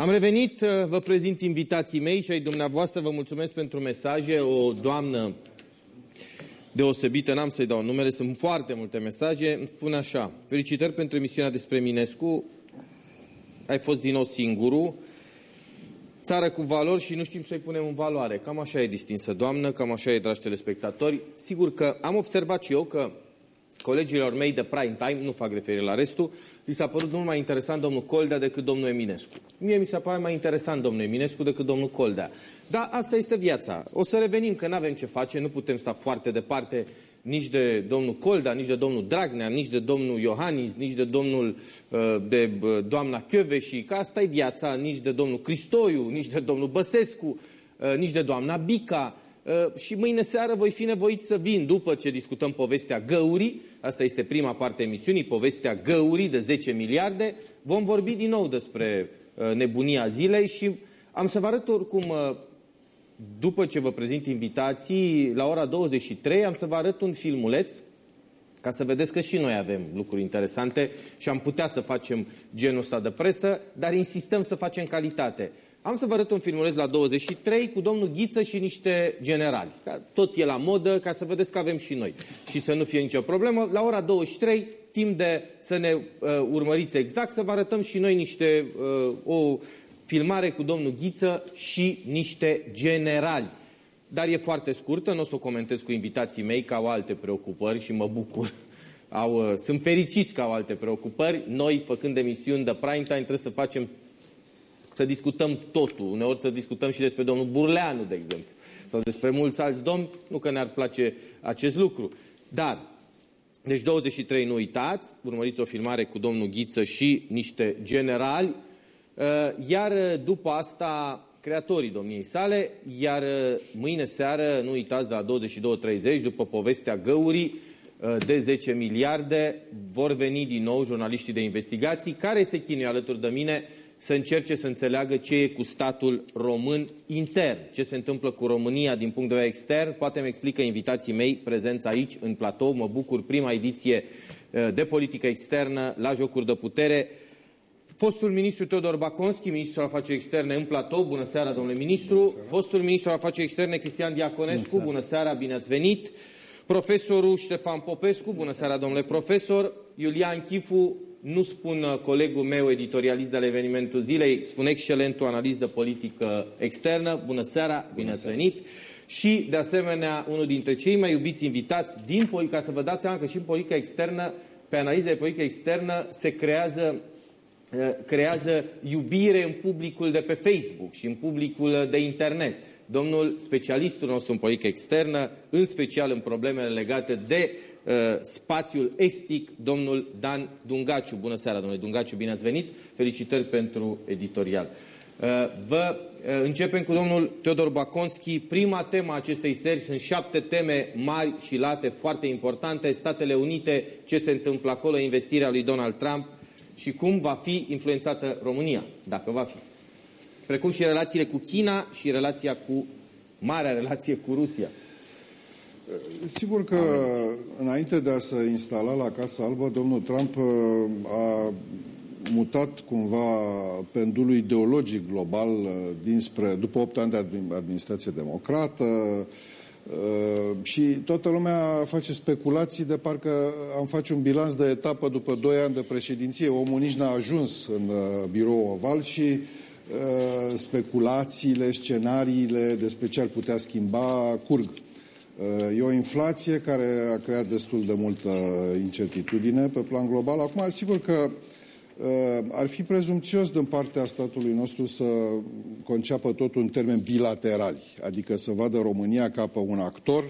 Am revenit, uh, vă prezint invitații mei și ai dumneavoastră, vă mulțumesc pentru mesaje, o doamnă deosebită, n-am să-i dau numele, sunt foarte multe mesaje, îmi spune așa, felicitări pentru emisiunea despre Minescu, ai fost din nou singurul, țară cu valori și nu știm să-i punem în valoare. Cam așa e distinsă doamnă, cam așa e, dragi telespectatori. Sigur că am observat și eu că colegilor mei de prime time, nu fac referire la restul, li s-a părut mult mai interesant domnul Coldea decât domnul Eminescu. Mie mi s-a părut mai interesant domnul Eminescu decât domnul Coldea. Dar asta este viața. O să revenim, că nu avem ce face, nu putem sta foarte departe nici de domnul Coldea, nici de domnul Dragnea, nici de domnul Iohannis, nici de domnul uh, de uh, doamna și că asta e viața, nici de domnul Cristoiu, nici de domnul Băsescu, uh, nici de doamna Bica. Și mâine seară voi fi nevoit să vin, după ce discutăm povestea găurii, asta este prima parte a emisiunii, povestea găurii de 10 miliarde, vom vorbi din nou despre nebunia zilei și am să vă arăt oricum după ce vă prezint invitații, la ora 23 am să vă arăt un filmuleț ca să vedeți că și noi avem lucruri interesante și am putea să facem genul ăsta de presă, dar insistăm să facem calitate. Am să vă arăt un filmuleț la 23 cu domnul Ghiță și niște generali. Tot e la modă, ca să vedeți că avem și noi. Și să nu fie nicio problemă. La ora 23, timp de să ne uh, urmăriți exact, să vă arătăm și noi niște, uh, o filmare cu domnul Ghiță și niște generali. Dar e foarte scurtă, nu o să o comentez cu invitații mei, că au alte preocupări și mă bucur. Au, uh, sunt fericiți că au alte preocupări. Noi, făcând emisiuni de prime time, trebuie să facem, să discutăm totul. Uneori să discutăm și despre domnul Burleanu, de exemplu. Sau despre mulți alți domni, nu că ne-ar place acest lucru. Dar, deci 23 nu uitați, urmăriți o filmare cu domnul Ghiță și niște generali, Uh, iar uh, după asta creatorii domniei sale, iar uh, mâine seară, nu uitați, de la 22.30, după povestea găurii de 10 miliarde, vor veni din nou jurnaliștii de investigații, care se chinuie alături de mine să încerce să înțeleagă ce e cu statul român intern, ce se întâmplă cu România din punct de vedere extern. Poate îmi explică invitații mei prezența aici, în platou. Mă bucur, prima ediție de politică externă la Jocuri de Putere. Fostul ministru Teodor Baconski, ministrul afaceri externe în platou, bună seara, domnule ministru. Fostul ministru afaceri externe Cristian Diaconescu, bună seara. bună seara, bine ați venit. Profesorul Ștefan Popescu, bună seara, domnule profesor. Iulian Chifu, nu spun uh, colegul meu editorialist al evenimentul zilei, spun excelentul analist de politică externă. Bună seara, bine ați venit. Și, de asemenea, unul dintre cei mai iubiți invitați din ca să vă dați seama că și în politica externă, pe analiza de politică externă, se creează Uh, creează iubire în publicul de pe Facebook și în publicul de internet. Domnul specialistul nostru în politică externă, în special în problemele legate de uh, spațiul estic, domnul Dan Dungaciu. Bună seara, domnule Dungaciu, bine ați venit. Felicitări pentru editorial. Uh, vă uh, începem cu domnul Teodor Baconski. Prima tema acestei seri sunt șapte teme mari și late, foarte importante. Statele Unite, ce se întâmplă acolo, investirea lui Donald Trump, și cum va fi influențată România, dacă va fi. Precum și relațiile cu China și relația cu marea relație cu Rusia. Sigur că înainte de a se instala la Casa Albă, domnul Trump uh, a mutat cumva pendulul ideologic global uh, dinspre, după 8 ani de administrație democrată, Uh, și toată lumea face speculații de parcă am face un bilanț de etapă după 2 ani de președinție. Omul nici n-a ajuns în uh, birou oval și uh, speculațiile, scenariile despre ce ar putea schimba curg. Uh, e o inflație care a creat destul de multă incertitudine pe plan global. Acum, sigur că Uh, ar fi prezumțios din partea statului nostru să conceapă totul în termeni bilaterali, adică să vadă România ca pe un actor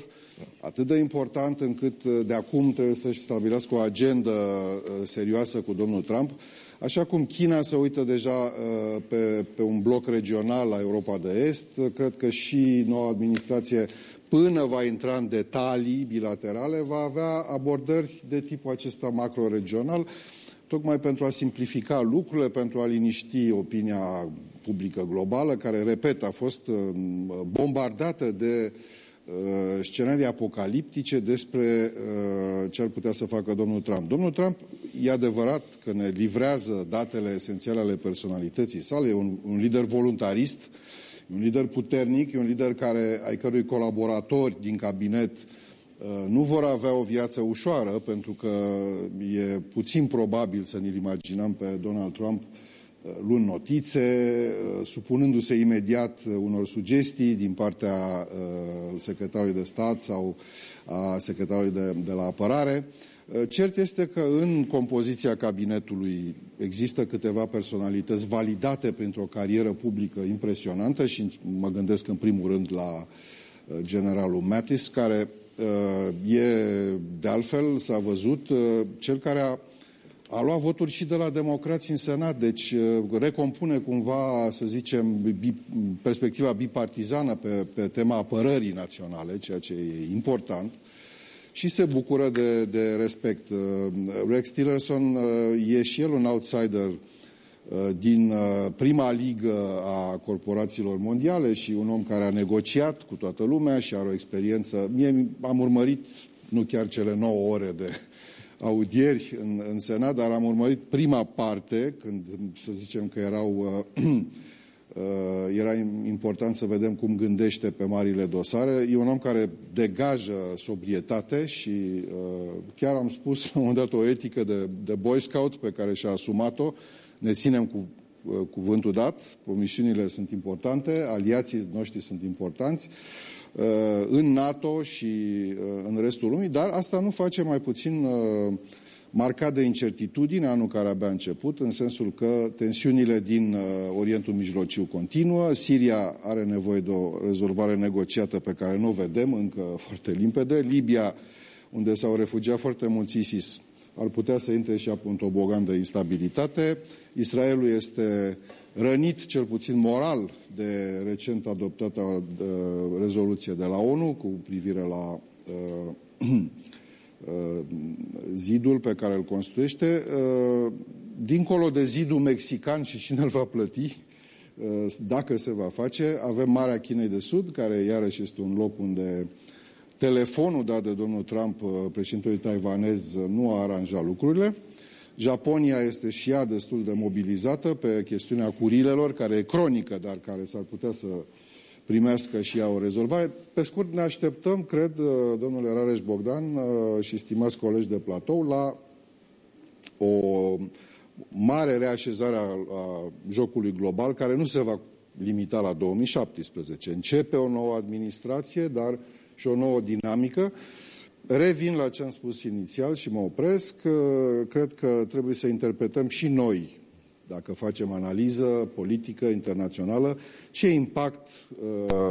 atât de important încât uh, de acum trebuie să-și stabilească o agendă uh, serioasă cu domnul Trump, așa cum China se uită deja pe, pe un bloc regional la Europa de Est, cred că și noua administrație până va intra în detalii bilaterale, va avea abordări de tipul acesta macro-regional, tocmai pentru a simplifica lucrurile, pentru a liniști opinia publică globală, care, repet, a fost uh, bombardată de uh, scenarii apocaliptice despre uh, ce ar putea să facă domnul Trump. Domnul Trump e adevărat că ne livrează datele esențiale ale personalității sale, e un, un lider voluntarist, un lider puternic, e un lider care, ai cărui colaboratori din cabinet uh, nu vor avea o viață ușoară, pentru că e puțin probabil să ne-l imaginăm pe Donald Trump uh, luând notițe, uh, supunându-se imediat unor sugestii din partea secretarului de stat sau a secretarului de, de la apărare. Cert este că în compoziția cabinetului există câteva personalități validate pentru o carieră publică impresionantă și mă gândesc în primul rând la uh, generalul Mattis, care uh, e, de altfel, s-a văzut, uh, cel care a, a luat voturi și de la democrații în Senat, deci recompune cumva, să zicem, bi, perspectiva bipartizană pe, pe tema apărării naționale, ceea ce e important și se bucură de, de respect. Uh, Rex Tillerson uh, e și el un outsider uh, din prima ligă a corporațiilor mondiale și un om care a negociat cu toată lumea și are o experiență. Mie am urmărit, nu chiar cele 9 ore de audieri în, în Senat, dar am urmărit prima parte, când să zicem că erau Uh, era important să vedem cum gândește pe marile dosare. E un om care degajă sobrietate și uh, chiar am spus la un moment dat o etică de, de Boy Scout pe care și-a asumat-o. Ne ținem cu uh, cuvântul dat, promisiunile sunt importante, aliații noștri sunt importanți în NATO și în restul lumii, dar asta nu face mai puțin marcat de incertitudine, anul care abia a început, în sensul că tensiunile din uh, Orientul Mijlociu continuă, Siria are nevoie de o rezolvare negociată pe care nu o vedem încă foarte limpede, Libia, unde s-au refugiat foarte mulți ISIS, ar putea să intre și un tobogan de instabilitate. Israelul este rănit, cel puțin moral, de recent adoptată uh, rezoluție de la ONU cu privire la uh, Uh, zidul pe care îl construiește, uh, dincolo de zidul mexican și cine îl va plăti, uh, dacă se va face, avem Marea Chinei de Sud, care iarăși este un loc unde telefonul dat de domnul Trump, președintele taiwanez, nu a aranjat lucrurile. Japonia este și ea destul de mobilizată pe chestiunea curilelor, care e cronică, dar care s-ar putea să primească și ea o rezolvare. Pe scurt, ne așteptăm, cred, uh, domnule Rareș Bogdan uh, și stimați colegi de platou, la o mare reașezare a, a jocului global, care nu se va limita la 2017. Începe o nouă administrație, dar și o nouă dinamică. Revin la ce am spus inițial și mă opresc. Uh, cred că trebuie să interpretăm și noi dacă facem analiză politică internațională, ce impact uh,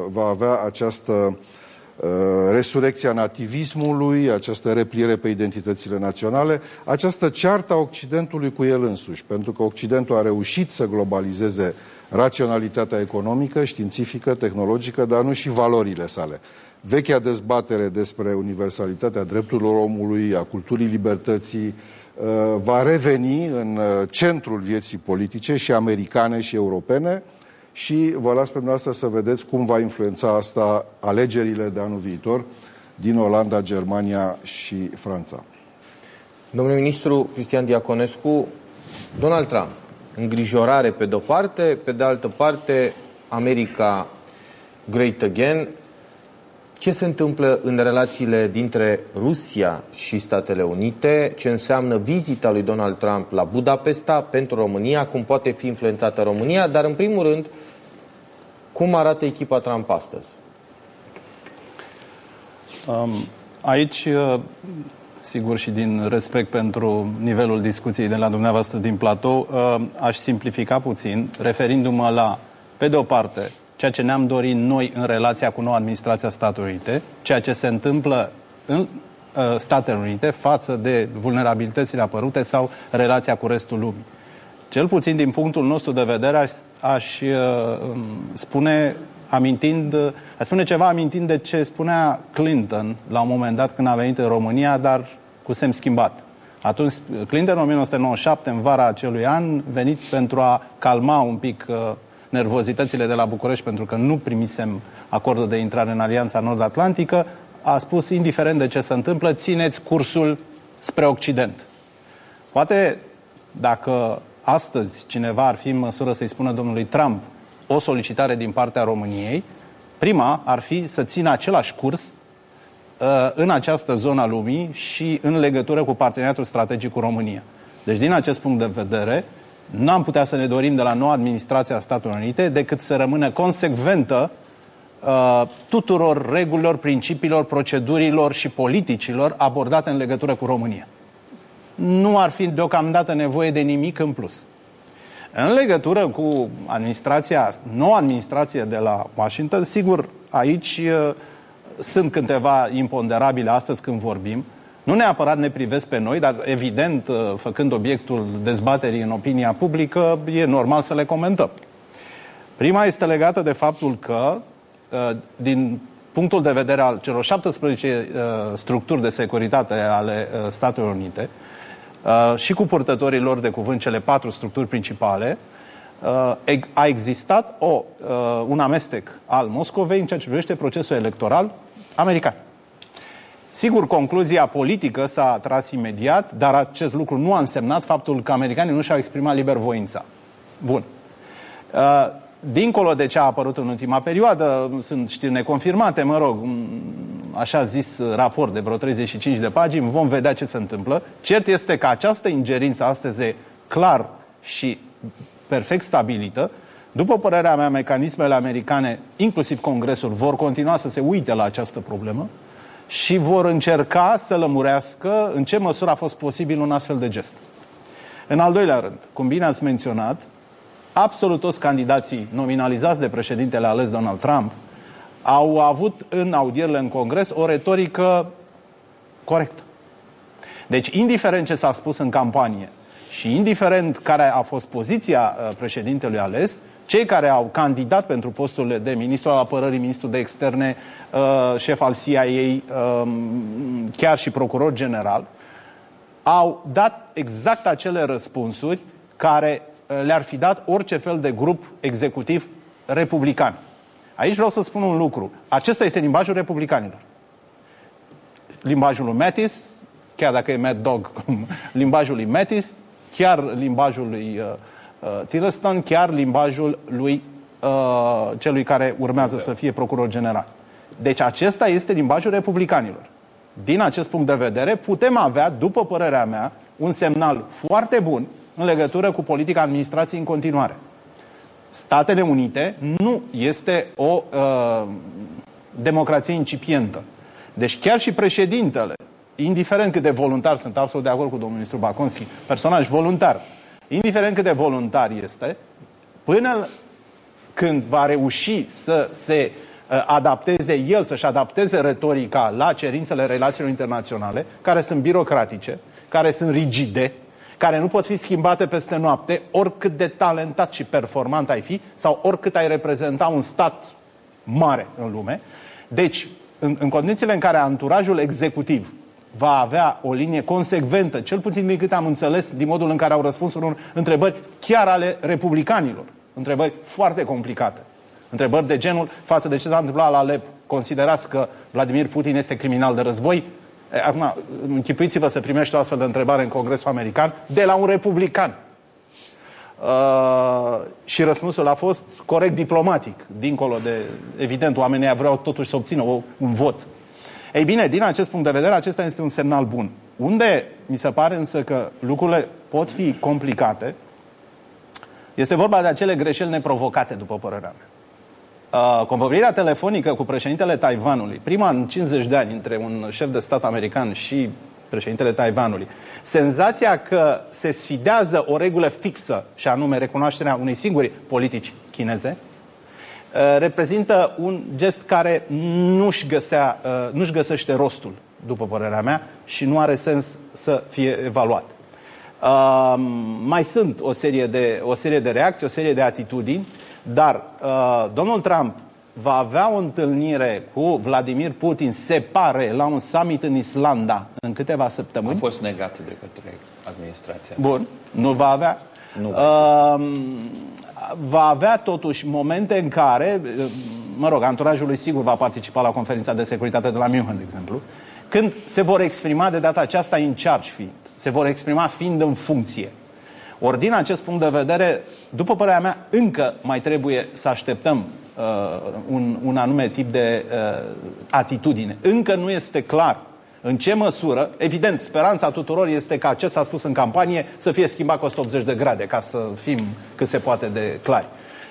va avea această uh, resurecția nativismului, această repliere pe identitățile naționale, această ceartă a Occidentului cu el însuși, pentru că Occidentul a reușit să globalizeze raționalitatea economică, științifică, tehnologică, dar nu și valorile sale. Vechea dezbatere despre universalitatea drepturilor omului, a culturii libertății, Uh, va reveni în uh, centrul vieții politice și americane și europene și vă las pe dumneavoastră să vedeți cum va influența asta alegerile de anul viitor din Olanda, Germania și Franța. Domnule ministru Cristian Diaconescu, Donald Trump, îngrijorare pe de-o parte, pe de altă parte, America Great Again, ce se întâmplă în relațiile dintre Rusia și Statele Unite, ce înseamnă vizita lui Donald Trump la Budapesta pentru România, cum poate fi influențată România, dar în primul rând, cum arată echipa Trump astăzi? Um, aici, uh, sigur și din respect pentru nivelul discuției de la dumneavoastră din platou, uh, aș simplifica puțin, referindu-mă la, pe de o parte, ceea ce ne-am dorit noi în relația cu noua administrație a Statelor Unite, ceea ce se întâmplă în uh, Statele Unite față de vulnerabilitățile apărute sau relația cu restul lumii. Cel puțin din punctul nostru de vedere aș, aș uh, spune amintind, aș spune ceva amintind de ce spunea Clinton la un moment dat când a venit în România, dar cu semn schimbat. Atunci, Clinton în 1997, în vara acelui an, venit pentru a calma un pic uh, nervozitățile de la București pentru că nu primisem acordul de intrare în Alianța Nord-Atlantică, a spus, indiferent de ce se întâmplă, țineți cursul spre Occident. Poate dacă astăzi cineva ar fi în măsură să-i spună domnului Trump o solicitare din partea României, prima ar fi să țină același curs uh, în această zonă a lumii și în legătură cu parteneriatul strategic cu România. Deci, din acest punct de vedere, n-am putea să ne dorim de la noua administrație a Statelor Unite decât să rămână consecventă uh, tuturor regulilor, principiilor, procedurilor și politicilor abordate în legătură cu România. Nu ar fi deocamdată nevoie de nimic în plus. În legătură cu administrația, noua administrație de la Washington, sigur, aici uh, sunt câteva imponderabile astăzi când vorbim. Nu neapărat ne privesc pe noi, dar evident, uh, făcând obiectul dezbaterii în opinia publică, e normal să le comentăm. Prima este legată de faptul că, uh, din punctul de vedere al celor 17 structuri de securitate ale Statelor Unite, Uh, și cu purtătorii lor de cuvânt cele patru structuri principale, uh, a existat o, uh, un amestec al Moscovei în ceea ce privește procesul electoral american. Sigur, concluzia politică s-a tras imediat, dar acest lucru nu a însemnat faptul că americanii nu și-au exprimat liber voința. Bun. Dincolo de ce a apărut în ultima perioadă, sunt știri neconfirmate, mă rog, așa zis raport de vreo 35 de pagini, vom vedea ce se întâmplă. Cert este că această ingerință astăzi e clar și perfect stabilită. După părerea mea, mecanismele americane, inclusiv Congresul, vor continua să se uite la această problemă și vor încerca să lămurească în ce măsură a fost posibil un astfel de gest. În al doilea rând, cum bine ați menționat, absolut toți candidații nominalizați de președintele ales Donald Trump au avut în audierile în Congres o retorică corectă. Deci, indiferent ce s-a spus în campanie și indiferent care a fost poziția uh, președintelui ales, cei care au candidat pentru posturile de ministru al apărării, ministru de externe, uh, șef al CIA, um, chiar și procuror general, au dat exact acele răspunsuri care uh, le-ar fi dat orice fel de grup executiv republican. Aici vreau să spun un lucru. Acesta este limbajul republicanilor. Limbajul lui Mattis, chiar dacă e Mad Dog, limbajul lui Mattis, chiar limbajul lui uh, uh, Tillerson, chiar limbajul lui uh, celui care urmează să fie procuror general. Deci acesta este limbajul republicanilor. Din acest punct de vedere, putem avea, după părerea mea, un semnal foarte bun în legătură cu politica administrației în continuare. Statele Unite nu este o uh, democrație incipientă. Deci chiar și președintele, indiferent cât de voluntar, sunt absolut de acord cu domnul ministru Baconski, personaj voluntar, indiferent cât de voluntar este, până când va reuși să se uh, adapteze el, să-și adapteze retorica la cerințele relațiilor internaționale, care sunt birocratice, care sunt rigide, care nu pot fi schimbate peste noapte, oricât de talentat și performant ai fi, sau oricât ai reprezenta un stat mare în lume. Deci, în, în condițiile în care anturajul executiv va avea o linie consecventă, cel puțin din câte am înțeles, din modul în care au răspuns unor întrebări chiar ale republicanilor, întrebări foarte complicate. Întrebări de genul, față de ce s-a întâmplat la Alep, considerați că Vladimir Putin este criminal de război? Acum, închipuiți-vă să primești o astfel de întrebare în Congresul American de la un republican. Uh, și răspunsul a fost corect diplomatic, dincolo de, evident, oamenii vreau totuși să obțină o, un vot. Ei bine, din acest punct de vedere, acesta este un semnal bun. Unde mi se pare însă că lucrurile pot fi complicate, este vorba de acele greșeli neprovocate, după părerea mea. Uh, convorbirea telefonică cu președintele Taiwanului, prima în 50 de ani între un șef de stat american și președintele Taiwanului, senzația că se sfidează o regulă fixă, și anume recunoașterea unei singuri politici chineze, uh, reprezintă un gest care nu-și, găsea, uh, nu-și găsește rostul, după părerea mea, și nu are sens să fie evaluat. Uh, mai sunt o serie, de, o serie de reacții, o serie de atitudini dar uh, domnul Trump va avea o întâlnire cu Vladimir Putin, se pare, la un summit în Islanda în câteva săptămâni. A fost negat de către administrația. Bun, nu va avea. Nu va. Uh, va avea totuși momente în care, uh, mă rog, anturajul lui sigur va participa la conferința de securitate de la München, de exemplu, când se vor exprima de data aceasta în charge fiind Se vor exprima fiind în funcție. Ori din acest punct de vedere, după părerea mea, încă mai trebuie să așteptăm uh, un, un anume tip de uh, atitudine. Încă nu este clar în ce măsură, evident, speranța tuturor este ca ce s-a spus în campanie să fie schimbat cu 180 de grade, ca să fim cât se poate de clari.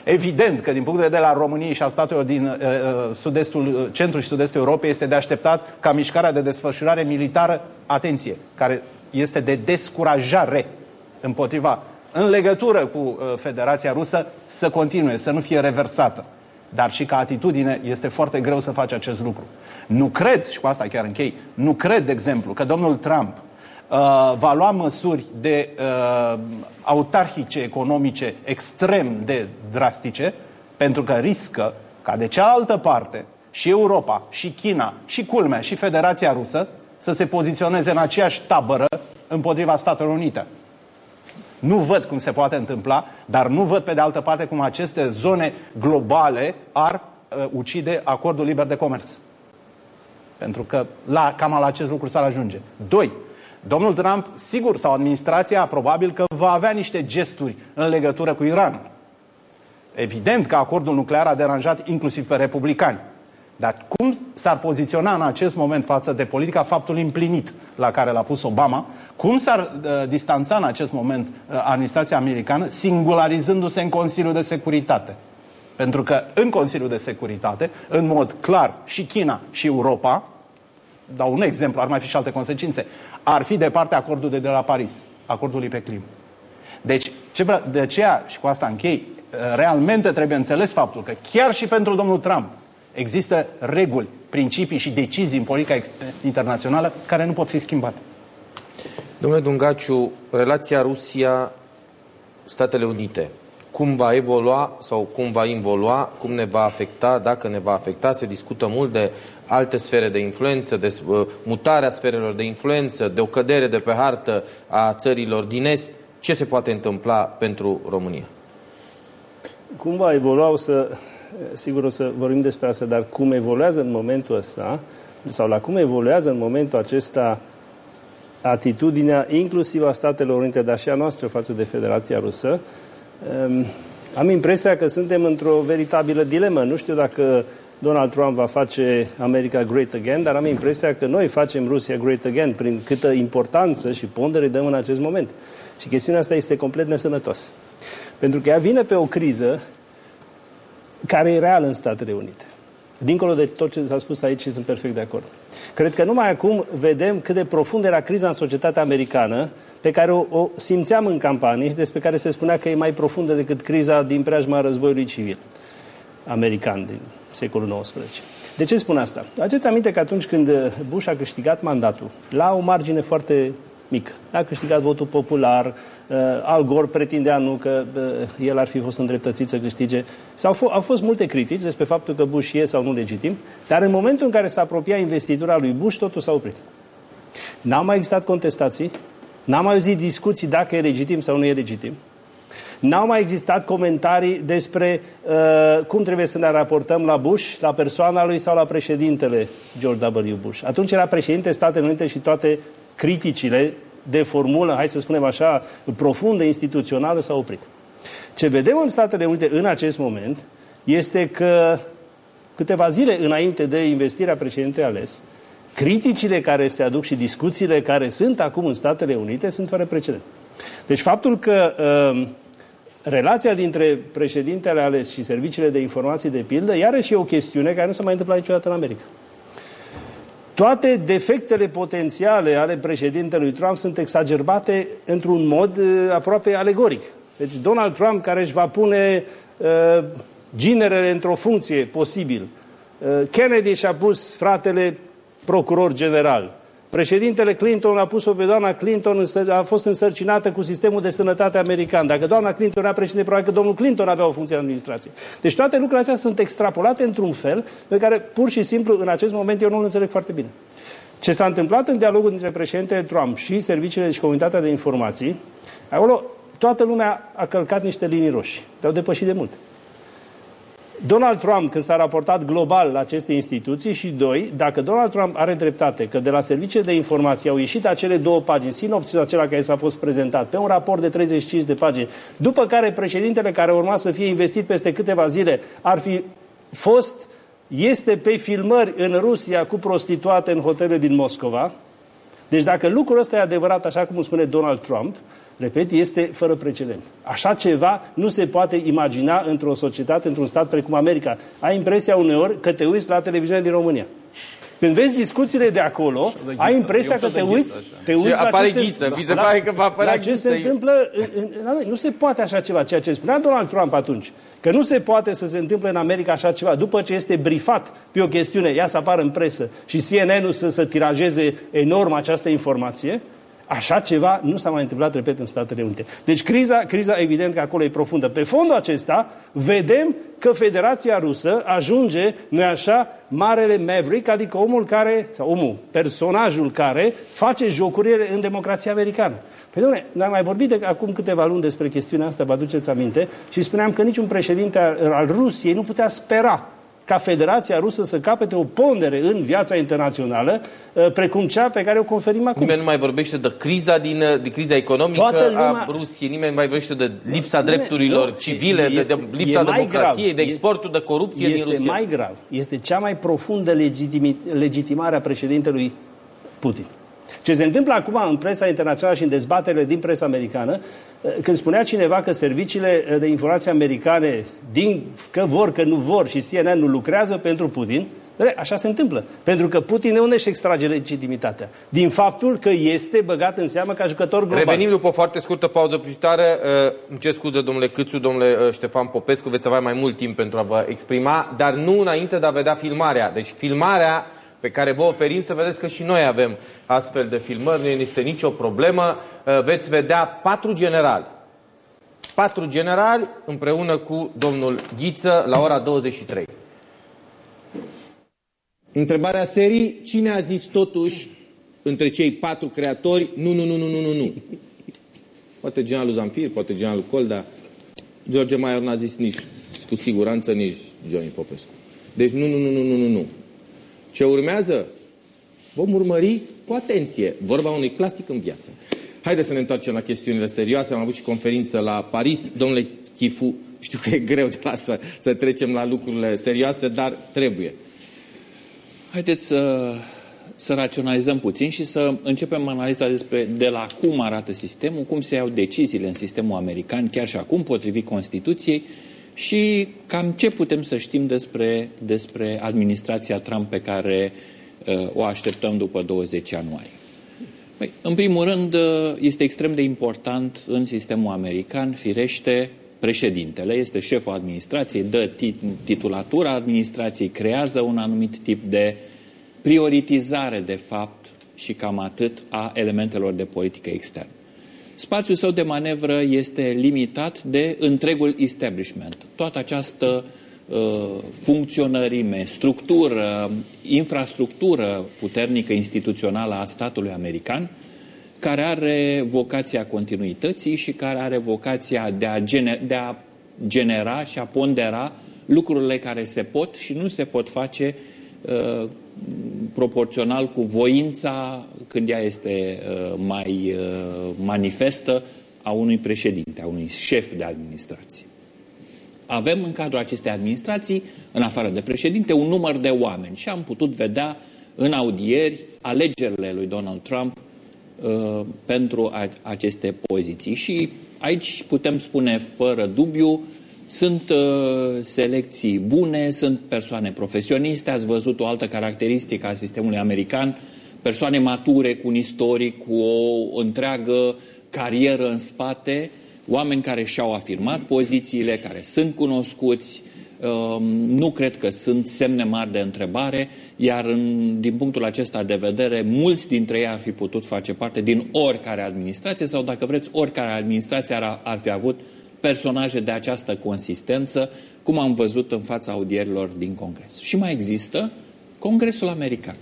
Evident că din punct de vedere al României și al statelor din uh, uh sud-estul, uh, centrul și sud-estul Europei este de așteptat ca mișcarea de desfășurare militară, atenție, care este de descurajare împotriva, în legătură cu uh, Federația Rusă, să continue, să nu fie reversată. Dar și ca atitudine este foarte greu să faci acest lucru. Nu cred, și cu asta chiar închei, nu cred, de exemplu, că domnul Trump uh, va lua măsuri de uh, autarhice economice extrem de drastice, pentru că riscă ca de cealaltă parte și Europa, și China, și culmea, și Federația Rusă să se poziționeze în aceeași tabără împotriva Statelor Unite. Nu văd cum se poate întâmpla, dar nu văd pe de altă parte cum aceste zone globale ar uh, ucide acordul liber de comerț. Pentru că la, cam la acest lucru s-ar ajunge. Doi, domnul Trump, sigur, sau administrația, probabil că va avea niște gesturi în legătură cu Iranul. Evident că acordul nuclear a deranjat inclusiv pe republicani. Dar cum s-ar poziționa în acest moment față de politica faptului împlinit la care l-a pus Obama, cum s-ar uh, distanța în acest moment uh, administrația americană, singularizându-se în Consiliul de Securitate? Pentru că în Consiliul de Securitate, în mod clar, și China și Europa, dau un exemplu, ar mai fi și alte consecințe, ar fi de partea acordului de la Paris, acordului pe climă. Deci, ce vre- de aceea, și cu asta închei, uh, realmente trebuie înțeles faptul că chiar și pentru domnul Trump există reguli, principii și decizii în politica internațională care nu pot fi schimbate. Domnule Dungaciu, relația Rusia-Statele Unite, cum va evolua sau cum va involua, cum ne va afecta, dacă ne va afecta, se discută mult de alte sfere de influență, de uh, mutarea sferelor de influență, de o cădere de pe hartă a țărilor din Est. Ce se poate întâmpla pentru România? Cum va evolua, o să, sigur o să vorbim despre asta, dar cum evoluează în momentul ăsta, sau la cum evoluează în momentul acesta atitudinea inclusiv a Statelor Unite, dar și a noastră față de Federația Rusă, um, am impresia că suntem într-o veritabilă dilemă. Nu știu dacă Donald Trump va face America great again, dar am impresia că noi facem Rusia great again prin câtă importanță și pondere dăm în acest moment. Și chestiunea asta este complet nesănătoasă. Pentru că ea vine pe o criză care e reală în Statele Unite. Dincolo de tot ce s-a spus aici și sunt perfect de acord. Cred că numai acum vedem cât de profund era criza în societatea americană, pe care o, o simțeam în campanie și despre care se spunea că e mai profundă decât criza din preajma războiului civil american din secolul XIX. De ce spun asta? Aduceți aminte că atunci când Bush a câștigat mandatul, la o margine foarte mică, a câștigat votul popular, Uh, Al Gore pretindea nu că uh, el ar fi fost îndreptățit să câștige. S-au f- au fost multe critici despre faptul că Bush e sau nu legitim, dar în momentul în care s-a apropiat investitura lui Bush, totul s-a oprit. N-au mai existat contestații, n-am mai auzit discuții dacă e legitim sau nu e legitim. N-au mai existat comentarii despre uh, cum trebuie să ne raportăm la Bush, la persoana lui sau la președintele George W. Bush. Atunci era președinte Statele Unite și toate criticile de formulă, hai să spunem așa, profundă, instituțională s-a oprit. Ce vedem în Statele Unite în acest moment este că câteva zile înainte de investirea președintelui ales, criticile care se aduc și discuțiile care sunt acum în Statele Unite sunt fără precedent. Deci faptul că uh, relația dintre președintele ales și serviciile de informații de pildă, iarăși e o chestiune care nu s-a mai întâmplat niciodată în America. Toate defectele potențiale ale președintelui Trump sunt exagerate într-un mod uh, aproape alegoric. Deci Donald Trump, care își va pune uh, ginerele într-o funcție posibil, uh, Kennedy și-a pus fratele procuror general, Președintele Clinton a pus-o pe doamna Clinton, a fost însărcinată cu sistemul de sănătate american. Dacă doamna Clinton era președinte, probabil că domnul Clinton avea o funcție în administrație. Deci toate lucrurile acestea sunt extrapolate într-un fel pe care pur și simplu în acest moment eu nu îl înțeleg foarte bine. Ce s-a întâmplat în dialogul dintre președintele Trump și serviciile și comunitatea de informații, acolo toată lumea a călcat niște linii roșii. Le-au depășit de mult. Donald Trump, când s-a raportat global la aceste instituții și doi, dacă Donald Trump are dreptate că de la serviciile de informații au ieșit acele două pagini, sinopsisul acela care s-a fost prezentat, pe un raport de 35 de pagini, după care președintele care urma să fie investit peste câteva zile ar fi fost, este pe filmări în Rusia cu prostituate în hotele din Moscova, deci dacă lucrul ăsta e adevărat, așa cum spune Donald Trump, repet, este fără precedent. Așa ceva nu se poate imagina într-o societate, într-un stat precum America. Ai impresia uneori că te uiți la televiziunea din România. Când vezi discuțiile de acolo, ghiță. ai impresia că te uiți, te uiți și apare la ghiță. Vi se la, pare că va apărea la ce ghiță. se întâmplă. În, în, în, nu se poate așa ceva. Ceea ce spunea Donald Trump atunci, că nu se poate să se întâmple în America așa ceva. După ce este brifat pe o chestiune, ea să apară în presă și CNN-ul să, să tirajeze enorm această informație, Așa ceva nu s-a mai întâmplat, repet, în Statele Unite. Deci criza, criza evident că acolo e profundă. Pe fondul acesta, vedem că Federația Rusă ajunge, nu așa, marele Maverick, adică omul care, sau omul, personajul care face jocurile în democrația americană. Păi, domnule, am mai vorbit de acum câteva luni despre chestiunea asta, vă aduceți aminte, și spuneam că niciun președinte al, al Rusiei nu putea spera ca Federația Rusă să capete o pondere în viața internațională, uh, precum cea pe care o conferim acum. Nimeni nu mai vorbește de criza, din, uh, de criza economică lumea... a Rusiei, nimeni nu mai vorbește de lipsa nimeni, drepturilor nu, civile, este, de, de lipsa democrației, grav. de exportul de corupție este din Rusia. Este mai grav. Este cea mai profundă legitimare a președintelui Putin. Ce se întâmplă acum în presa internațională și în dezbaterile din presa americană, eh, când spunea cineva că serviciile eh, de informație americane, din, că vor, că nu vor și CNN nu lucrează pentru Putin, Așa se întâmplă. Pentru că Putin de unde își extrage legitimitatea? Din faptul că este băgat în seamă ca jucător global. Revenim după o foarte scurtă pauză publicitară. Eh, îmi cer scuze, domnule Câțu, domnule Ștefan Popescu, veți avea mai mult timp pentru a vă exprima, dar nu înainte de a vedea filmarea. Deci filmarea pe care vă oferim să vedeți că și noi avem astfel de filmări, nu este nicio problemă. Uh, veți vedea patru generali. Patru generali împreună cu domnul Ghiță la ora 23. Întrebarea serii, cine a zis totuși între cei patru creatori, nu, nu, nu, nu, nu, nu, nu. Poate generalul Zamfir, poate generalul Colda. George Maior n-a zis nici, cu siguranță, nici Johnny Popescu. Deci nu, nu, nu, nu, nu, nu, nu. Ce urmează? Vom urmări cu atenție. Vorba unui clasic în viață. Haideți să ne întoarcem la chestiunile serioase. Am avut și conferință la Paris. Domnule Chifu, știu că e greu de la să, să trecem la lucrurile serioase, dar trebuie. Haideți să, să raționalizăm puțin și să începem analiza despre de la cum arată sistemul, cum se iau deciziile în sistemul american, chiar și acum, potrivit Constituției, și cam ce putem să știm despre, despre administrația Trump pe care uh, o așteptăm după 20 ianuarie. Păi, în primul rând, uh, este extrem de important în sistemul american, firește, președintele, este șeful administrației, dă titulatura administrației, creează un anumit tip de prioritizare, de fapt, și cam atât a elementelor de politică externă. Spațiul său de manevră este limitat de întregul establishment. Toată această uh, funcționărime, structură, infrastructură puternică instituțională a statului american, care are vocația continuității și care are vocația de a, gener- de a genera și a pondera lucrurile care se pot și nu se pot face uh, proporțional cu voința când ea este uh, mai uh, manifestă a unui președinte, a unui șef de administrație. Avem în cadrul acestei administrații, în afară de președinte, un număr de oameni și am putut vedea în audieri alegerile lui Donald Trump uh, pentru a, aceste poziții. Și aici putem spune fără dubiu sunt uh, selecții bune, sunt persoane profesioniste, ați văzut o altă caracteristică a sistemului american, persoane mature, cu un istoric, cu o întreagă carieră în spate, oameni care și-au afirmat pozițiile, care sunt cunoscuți, um, nu cred că sunt semne mari de întrebare, iar în, din punctul acesta de vedere, mulți dintre ei ar fi putut face parte din oricare administrație sau, dacă vreți, oricare administrație ar, ar fi avut personaje de această consistență, cum am văzut în fața audierilor din Congres. Și mai există Congresul American.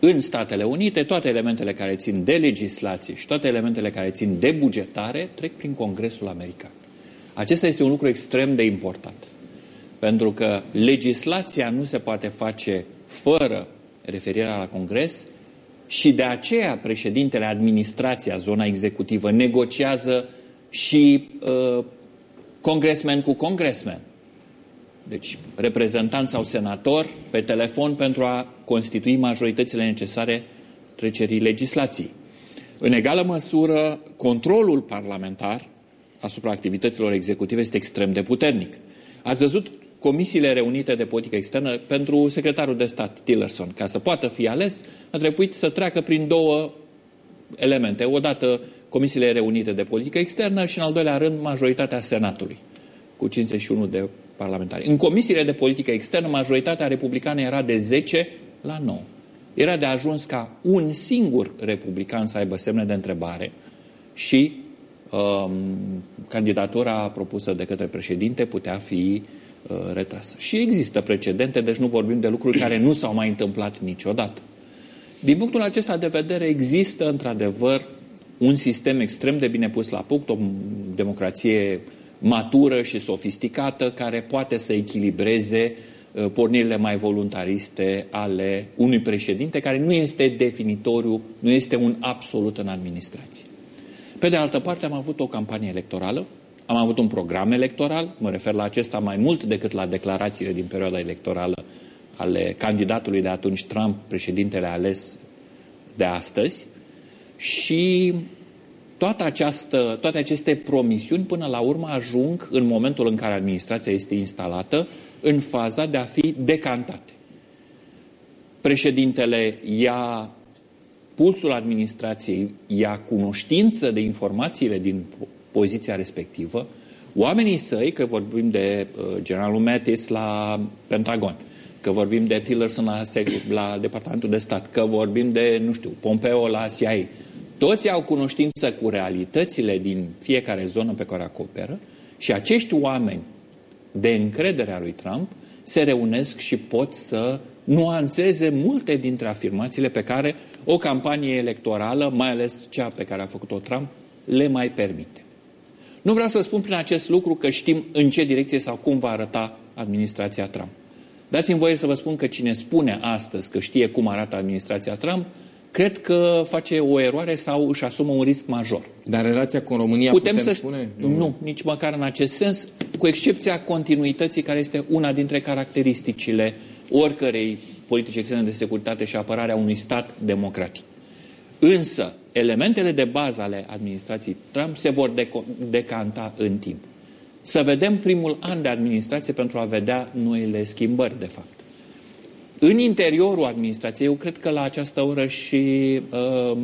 În Statele Unite, toate elementele care țin de legislație și toate elementele care țin de bugetare trec prin Congresul American. Acesta este un lucru extrem de important. Pentru că legislația nu se poate face fără referirea la Congres și de aceea președintele administrația, zona executivă, negociază și uh, congresmen cu congresmen. Deci reprezentant sau senator pe telefon pentru a constitui majoritățile necesare trecerii legislației. În egală măsură, controlul parlamentar asupra activităților executive este extrem de puternic. Ați văzut comisiile reunite de politică externă pentru secretarul de stat Tillerson. Ca să poată fi ales, a trebuit să treacă prin două elemente. Odată comisiile reunite de politică externă și, în al doilea rând, majoritatea Senatului, cu 51 de parlamentari. În comisiile de politică externă, majoritatea republicană era de 10 la 9. Era de ajuns ca un singur republican să aibă semne de întrebare și um, candidatura propusă de către președinte putea fi uh, retrasă. Și există precedente, deci nu vorbim de lucruri care nu s-au mai întâmplat niciodată. Din punctul acesta de vedere, există într-adevăr un sistem extrem de bine pus la punct, o democrație matură și sofisticată care poate să echilibreze uh, pornirile mai voluntariste ale unui președinte care nu este definitoriu, nu este un absolut în administrație. Pe de altă parte, am avut o campanie electorală, am avut un program electoral, mă refer la acesta mai mult decât la declarațiile din perioada electorală ale candidatului de atunci Trump, președintele ales de astăzi, și toată această, toate aceste promisiuni până la urmă ajung în momentul în care administrația este instalată în faza de a fi decantate. Președintele ia pulsul administrației, ia cunoștință de informațiile din poziția respectivă, oamenii săi, că vorbim de uh, generalul Mattis la Pentagon, că vorbim de Tillerson la, la Departamentul de Stat, că vorbim de, nu știu, Pompeo la CIA, toți au cunoștință cu realitățile din fiecare zonă pe care acoperă și acești oameni de încredere a lui Trump se reunesc și pot să nuanțeze multe dintre afirmațiile pe care o campanie electorală, mai ales cea pe care a făcut-o Trump, le mai permite. Nu vreau să spun prin acest lucru că știm în ce direcție sau cum va arăta administrația Trump. Dați-mi voie să vă spun că cine spune astăzi că știe cum arată administrația Trump, cred că face o eroare sau își asumă un risc major. Dar relația cu România putem, putem să spune? Nu, nici măcar în acest sens, cu excepția continuității care este una dintre caracteristicile oricărei politici externe de securitate și apărare a unui stat democratic. Însă, elementele de bază ale administrației Trump se vor decanta în timp. Să vedem primul an de administrație pentru a vedea noile schimbări, de fapt. În interiorul administrației, eu cred că la această oră și uh,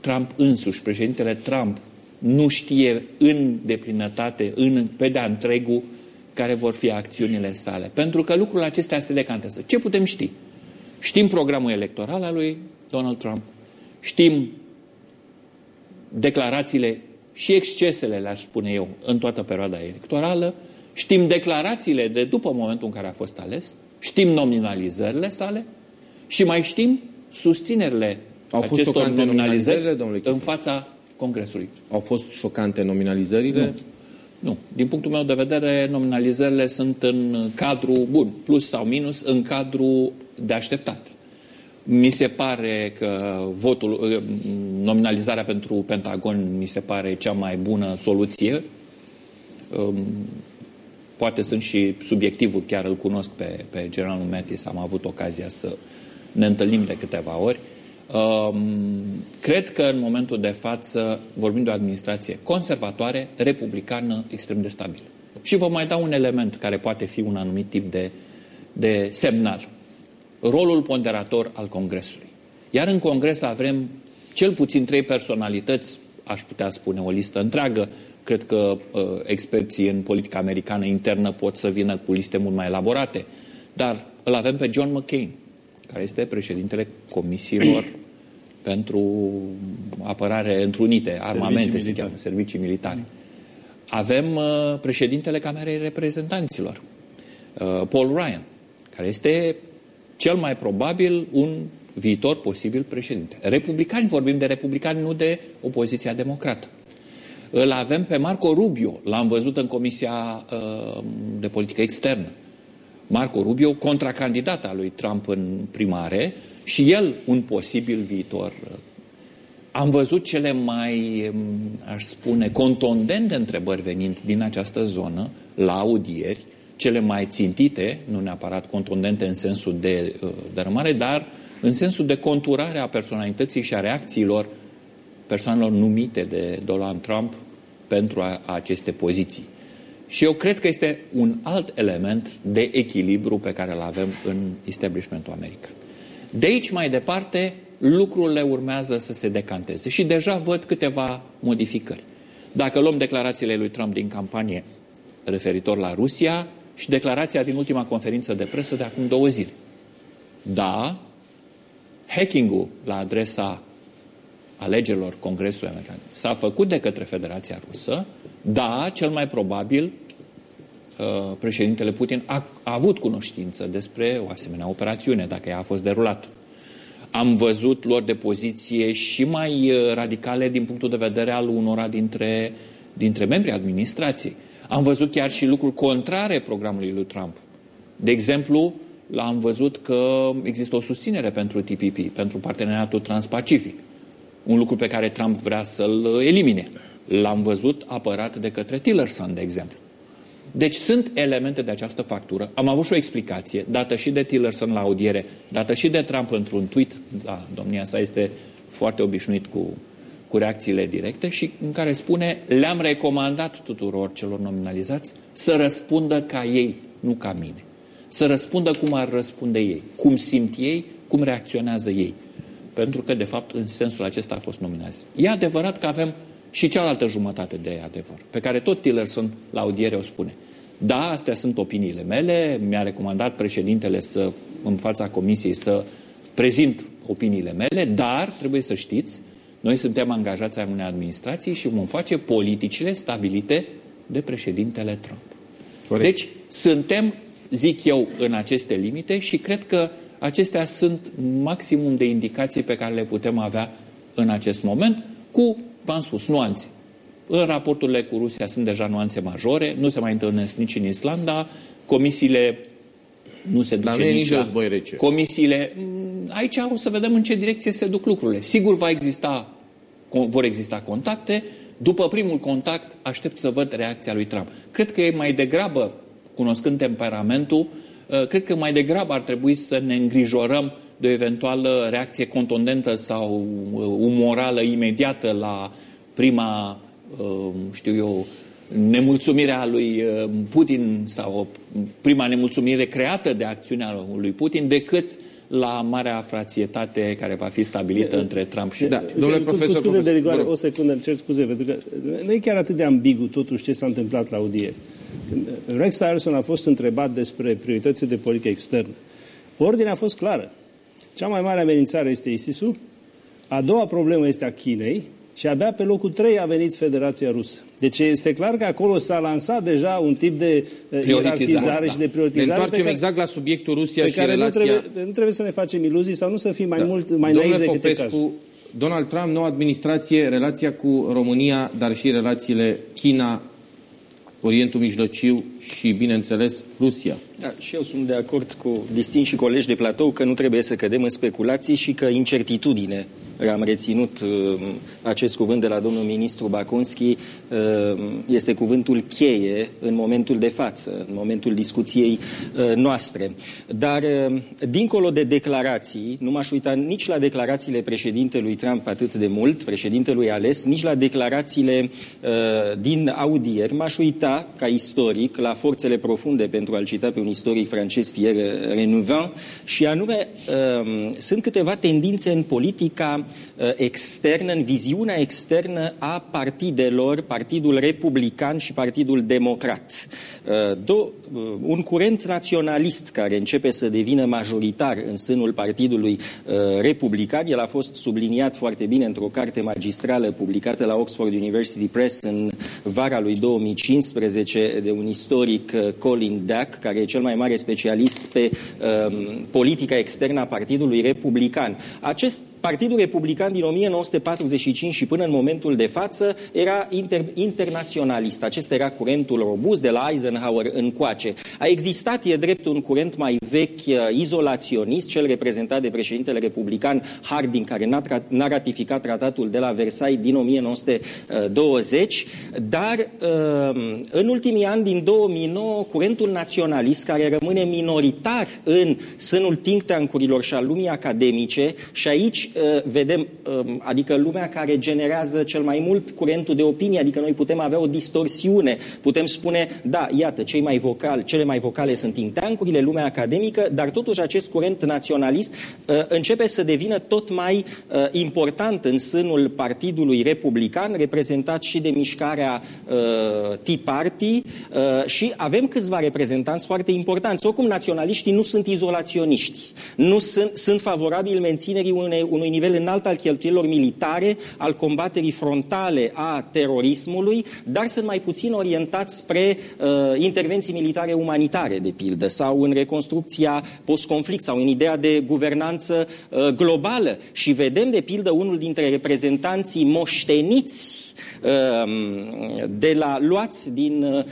Trump însuși, președintele Trump, nu știe în deplinătate, în, pe de-a întregul, care vor fi acțiunile sale. Pentru că lucrurile acestea se decantează. Ce putem ști? Știm programul electoral al lui Donald Trump, știm declarațiile și excesele, le-aș spune eu, în toată perioada electorală, știm declarațiile de după momentul în care a fost ales, știm nominalizările sale și mai știm susținerile Au fost acestor nominalizări în fața Congresului. Au fost șocante nominalizările? Nu. Nu. Din punctul meu de vedere, nominalizările sunt în cadru bun, plus sau minus, în cadru de așteptat. Mi se pare că votul, nominalizarea pentru Pentagon mi se pare cea mai bună soluție. Um, poate sunt și subiectivul, chiar îl cunosc pe, pe generalul Metis, am avut ocazia să ne întâlnim de câteva ori. Um, cred că în momentul de față vorbim de o administrație conservatoare, republicană, extrem de stabilă. Și vă mai dau un element care poate fi un anumit tip de, de semnal. Rolul ponderator al Congresului. Iar în Congres avem cel puțin trei personalități, aș putea spune o listă întreagă, Cred că uh, experții în politica americană internă pot să vină cu liste mult mai elaborate. Dar îl avem pe John McCain, care este președintele comisiilor pentru apărare întrunite, armamente, servicii se cheamă, servicii militare. Avem uh, președintele Camerei Reprezentanților, uh, Paul Ryan, care este cel mai probabil un viitor posibil președinte. Republicani, vorbim de republicani, nu de opoziția democrată. Îl avem pe Marco Rubio, l-am văzut în Comisia uh, de Politică Externă. Marco Rubio, contracandidat al lui Trump în primare și el un posibil viitor. Am văzut cele mai, aș spune, contondente întrebări venind din această zonă la audieri, cele mai țintite, nu neapărat contundente în sensul de uh, dărâmare, dar în sensul de conturare a personalității și a reacțiilor persoanelor numite de Donald Trump pentru a, a aceste poziții. Și eu cred că este un alt element de echilibru pe care îl avem în establishmentul american. De aici mai departe, lucrurile urmează să se decanteze și deja văd câteva modificări. Dacă luăm declarațiile lui Trump din campanie referitor la Rusia și declarația din ultima conferință de presă de acum două zile. Da, hacking-ul la adresa alegerilor Congresului American s-a făcut de către Federația Rusă, da, cel mai probabil uh, președintele Putin a, a avut cunoștință despre o asemenea operațiune, dacă ea a fost derulată. Am văzut lor de poziție și mai uh, radicale din punctul de vedere al unora dintre, dintre membrii administrației. Am văzut chiar și lucruri contrare programului lui Trump. De exemplu, am văzut că există o susținere pentru TPP, pentru parteneriatul transpacific. Un lucru pe care Trump vrea să-l elimine. L-am văzut apărat de către Tillerson, de exemplu. Deci sunt elemente de această factură. Am avut și o explicație, dată și de Tillerson la audiere, dată și de Trump într-un tweet, da, domnia sa este foarte obișnuit cu, cu reacțiile directe și în care spune le-am recomandat tuturor celor nominalizați să răspundă ca ei, nu ca mine. Să răspundă cum ar răspunde ei, cum simt ei, cum reacționează ei. Pentru că, de fapt, în sensul acesta a fost nominalizat. E adevărat că avem și cealaltă jumătate de adevăr, pe care tot Tillerson la audiere o spune. Da, astea sunt opiniile mele, mi-a recomandat președintele să, în fața comisiei să prezint opiniile mele, dar trebuie să știți, noi suntem angajați ai unei administrații și vom face politicile stabilite de președintele Trump. Corect. Deci, suntem, zic eu, în aceste limite și cred că acestea sunt maximum de indicații pe care le putem avea în acest moment, cu v-am spus, nuanțe. În raporturile cu Rusia sunt deja nuanțe majore, nu se mai întâlnesc nici în Islanda, comisiile nu se duce Dar nu nici, nici la război rece. Comisiile, mm, aici o să vedem în ce direcție se duc lucrurile. Sigur va exista, vor exista contacte, după primul contact aștept să văd reacția lui Trump. Cred că e mai degrabă, cunoscând temperamentul, uh, cred că mai degrabă ar trebui să ne îngrijorăm de o eventuală reacție contundentă sau uh, umorală imediată la prima, uh, știu eu, nemulțumirea lui uh, Putin sau prima nemulțumire creată de acțiunea lui Putin decât la marea frațietate care va fi stabilită între Trump și... Da, domnule profesor... Cu scuze de rigoare, o secundă, îmi cer scuze, pentru că nu e chiar atât de ambigu totuși ce s-a întâmplat la audiere. Rex Tillerson a fost întrebat despre prioritățile de politică externă. Ordinea a fost clară. Cea mai mare amenințare este ISIS-ul, a doua problemă este a Chinei și abia pe locul 3 a venit Federația Rusă. Deci este clar că acolo s-a lansat deja un tip de uh, ierarhizare da. și de prioritizare. Ne întoarcem care, exact la subiectul Rusia și relația... Nu trebuie, nu trebuie să ne facem iluzii sau nu să fim mai da. mult mai naivi decât Popescu, cazul. Donald Trump, noua administrație, relația cu România, dar și relațiile China, Orientul Mijlociu și, bineînțeles, Rusia. Da, și eu sunt de acord cu distinși colegi de platou că nu trebuie să cădem în speculații și că incertitudine am reținut uh, acest cuvânt de la domnul ministru Baconski, uh, este cuvântul cheie în momentul de față, în momentul discuției uh, noastre. Dar, dincolo de declarații, nu m-aș uita nici la declarațiile președintelui Trump atât de mult, președintelui ales, nici la declarațiile din audieri, m-aș uita, ca istoric, la forțele profunde, pentru a-l cita pe un istoric francez, Pierre Renouvin, și anume, sunt câteva tendințe în politica Uh, externă, în viziunea externă a partidelor, Partidul Republican și Partidul Democrat. Uh, do, uh, un curent naționalist care începe să devină majoritar în sânul Partidului Republican, el a fost subliniat foarte bine într-o carte magistrală publicată la Oxford University Press în vara lui 2015 de un istoric Colin Dack, care e cel mai mare specialist pe um, politica externă a Partidului Republican. Acest Partidul Republican republican din 1945 și până în momentul de față era inter, internaționalist. Acesta era curentul robust de la Eisenhower încoace. A existat, e drept, un curent mai vechi, uh, izolaționist, cel reprezentat de președintele republican Harding, care n-a ratificat tratatul de la Versailles din 1920, dar uh, în ultimii ani, din 2009, curentul naționalist, care rămâne minoritar în sânul think tank-urilor și al lumii academice, și aici uh, vedem, adică lumea care generează cel mai mult curentul de opinie, adică noi putem avea o distorsiune, putem spune, da, iată, cei mai vocali, cele mai vocale sunt think tank-urile, lumea academică, dar totuși acest curent naționalist uh, începe să devină tot mai uh, important în sânul Partidului Republican, reprezentat și de mișcarea uh, Tea Party uh, și avem câțiva reprezentanți foarte importanți. Oricum, naționaliștii nu sunt izolaționiști, nu sunt, sunt favorabili menținerii unei, unui nivel înalt al cheltuielor militare, al combaterii frontale a terorismului, dar sunt mai puțin orientați spre uh, intervenții militare umanitare, de pildă, sau în reconstrucția post-conflict sau în ideea de guvernanță uh, globală. Și vedem, de pildă, unul dintre reprezentanții moșteniți uh, de la luați din uh,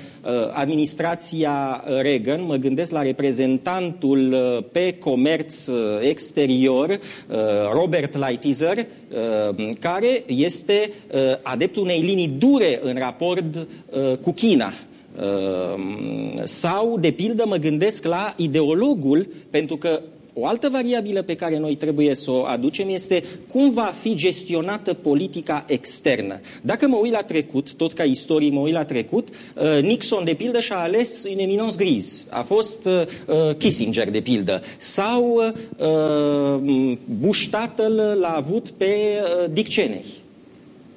administrația Reagan, mă gândesc la reprezentantul uh, pe comerț uh, exterior, uh, Robert Lighthizer, uh, care este uh, adeptul unei linii dure în raport uh, cu China. Ehm, sau, de pildă, mă gândesc la ideologul, pentru că o altă variabilă pe care noi trebuie să o aducem este cum va fi gestionată politica externă. Dacă mă uit la trecut, tot ca istorie mă uit la trecut, eh, Nixon, de pildă, și-a ales un eminons griz. A fost uh, Kissinger, de pildă. Sau uh, Bush tatăl l-a avut pe uh, Dick Cheney.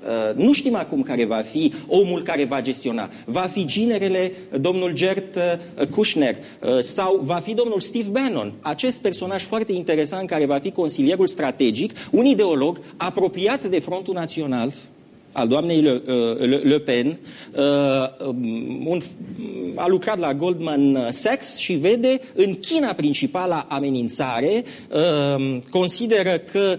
Uh, nu știm acum care va fi omul care va gestiona. Va fi ginerele domnul Gert uh, Kushner uh, sau va fi domnul Steve Bannon, acest personaj foarte interesant care va fi consilierul strategic, un ideolog apropiat de Frontul Național, al doamnei Le, Le, Le Pen, un, a lucrat la Goldman Sachs și vede în China principala amenințare, consideră că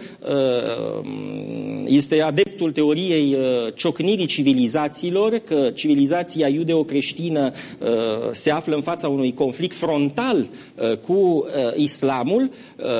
este adeptul teoriei ciocnirii civilizațiilor, că civilizația iudeo-creștină se află în fața unui conflict frontal cu islamul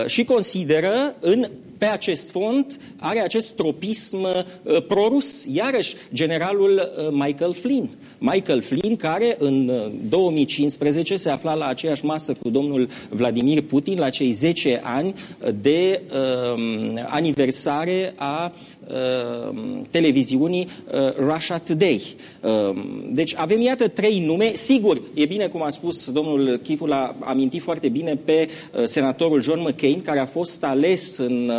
și consideră în pe acest fond are acest tropism uh, prorus. Iarăși, generalul uh, Michael Flynn. Michael Flynn, care în 2015 uh, se afla la aceeași masă cu domnul Vladimir Putin la cei 10 ani de uh, aniversare a uh, Uh, televiziunii uh, Russia Today. Uh, deci avem, iată, trei nume. Sigur, e bine, cum a spus domnul Chifu, l-a amintit foarte bine pe senatorul John McCain, care a fost ales în,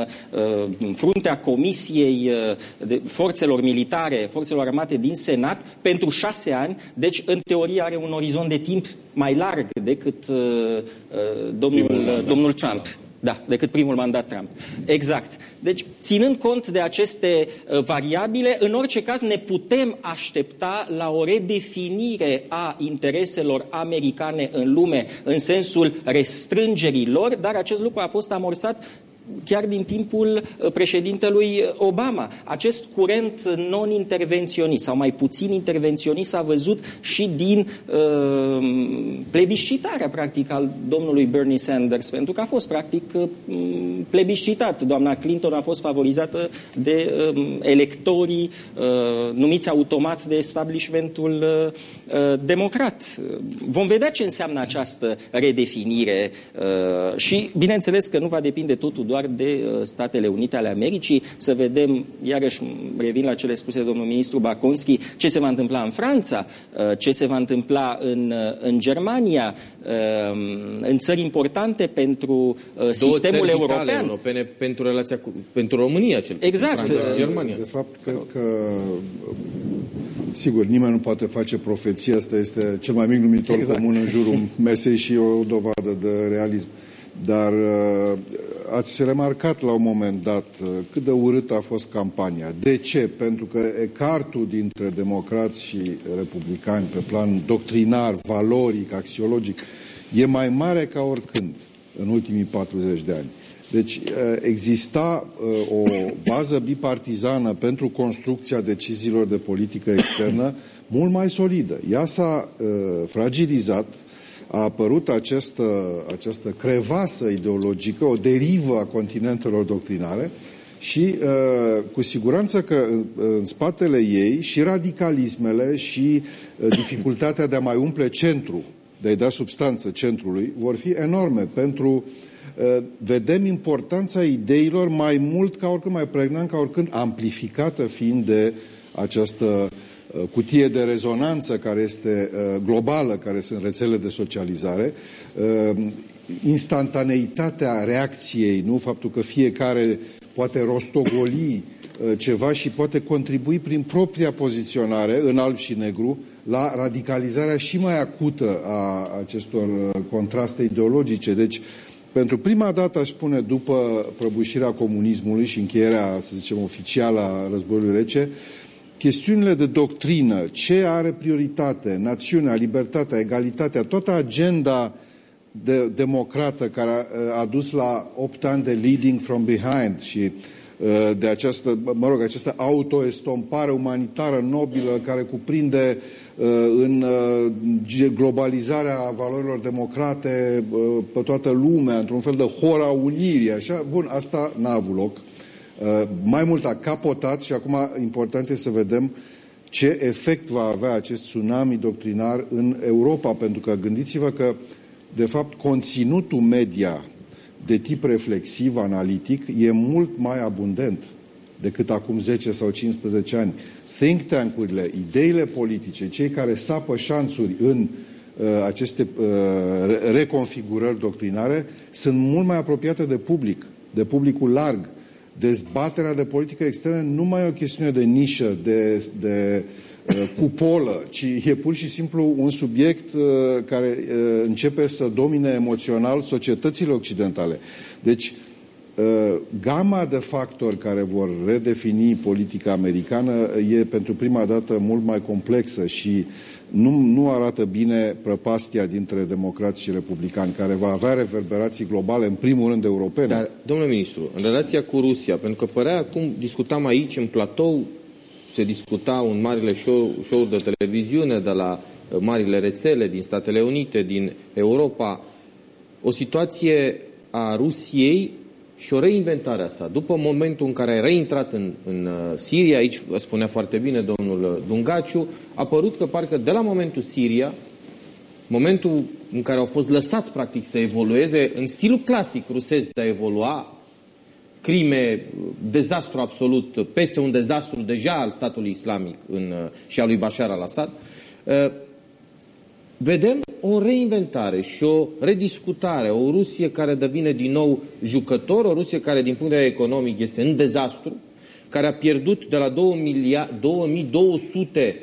în fruntea Comisiei de Forțelor Militare, Forțelor Armate din Senat, pentru șase ani. Deci, în teorie, are un orizont de timp mai larg decât domnul, domnul Trump. Da, decât primul mandat Trump. Exact. Deci, ținând cont de aceste uh, variabile, în orice caz ne putem aștepta la o redefinire a intereselor americane în lume, în sensul restrângerii lor, dar acest lucru a fost amorsat chiar din timpul uh, președintelui Obama. Acest curent non-intervenționist sau mai puțin intervenționist s-a văzut și din uh, plebiscitarea, practic, al domnului Bernie Sanders, pentru că a fost, practic, uh, plebiscitat. Doamna Clinton a fost favorizată de uh, electorii uh, numiți automat de establishmentul uh, uh, democrat. Vom vedea ce înseamnă această redefinire uh, și, bineînțeles, că nu va depinde totul doar de uh, Statele Unite ale Americii, să vedem, iarăși revin la cele spuse de domnul ministru Baconski, ce se va întâmpla în Franța, uh, ce se va întâmpla în, uh, în Germania, în țări importante pentru Două sistemul european. europene pentru relația cu, pentru România, cel Exact. Franța și Germania. De fapt, cred că Sigur, nimeni nu poate face profeție, asta este cel mai mic numitor exact. comun în jurul mesei și o dovadă de realism. Dar ați remarcat la un moment dat uh, cât de urâtă a fost campania. De ce? Pentru că ecartul dintre democrați și republicani pe plan doctrinar, valoric, axiologic, e mai mare ca oricând în ultimii 40 de ani. Deci exista o bază bipartizană pentru construcția deciziilor de politică externă mult mai solidă. Ea s-a fragilizat, a apărut această, această crevasă ideologică, o derivă a continentelor doctrinare și cu siguranță că în spatele ei și radicalismele și dificultatea de a mai umple centru, de a-i da substanță centrului, vor fi enorme pentru uh, Uh, vedem importanța ideilor mai mult ca oricând, mai pregnant ca oricând, amplificată fiind de această uh, cutie de rezonanță care este uh, globală, care sunt rețele de socializare, instantaneitatea reacției, nu faptul că fiecare poate rostogoli ceva și poate contribui prin propria poziționare în alb și negru la radicalizarea și mai acută a acestor contraste ideologice. Deci pentru prima dată, aș spune, după prăbușirea comunismului și încheierea, să zicem, oficială a războiului rece, chestiunile de doctrină, ce are prioritate, națiunea, libertatea, egalitatea, toată agenda de, democrată care a, a dus la 8 ani de leading from behind și uh, de această, mă rog, această autoestompare umanitară nobilă care cuprinde Uh, în uh, globalizarea valorilor democrate uh, pe toată lumea, într-un fel de hora unirii, așa, bun, asta n-a avut loc. Mai mult a capotat și acum important este să vedem ce efect va avea acest tsunami doctrinar în Europa, pentru că gândiți-vă că, de fapt, conținutul media de tip reflexiv, analitic, e mult mai abundent decât acum 10 sau 15 ani think tank-urile, ideile politice, cei care sapă șanțuri în uh, aceste uh, reconfigurări doctrinare, sunt mult mai apropiate de public, de publicul larg. Dezbaterea de politică externă nu mai e o chestiune de nișă, de, de uh, cupolă, ci e pur și simplu un subiect uh, care uh, începe să domine emoțional societățile occidentale. Deci, Uh, gama de factori care vor redefini politica americană e pentru prima dată mult mai complexă și nu, nu arată bine prăpastia dintre democrați și republicani, care va avea reverberații globale, în primul rând europene. Dar, domnule ministru, în relația cu Rusia, pentru că părea acum, discutam aici, în platou, se discuta un marile show, show de televiziune de la uh, marile rețele din Statele Unite, din Europa, o situație a Rusiei și o reinventare a sa. După momentul în care a reintrat în, în uh, Siria, aici vă spunea foarte bine domnul uh, Dungaciu, a părut că parcă de la momentul Siria, momentul în care au fost lăsați practic să evolueze în stilul clasic rusesc de a evolua, crime, dezastru absolut, peste un dezastru deja al statului islamic în, uh, și al lui Bashar al-Assad, vedem o reinventare și o rediscutare, o Rusie care devine din nou jucător, o Rusie care din punct de vedere economic este în dezastru, care a pierdut de la 2 miliard, 2200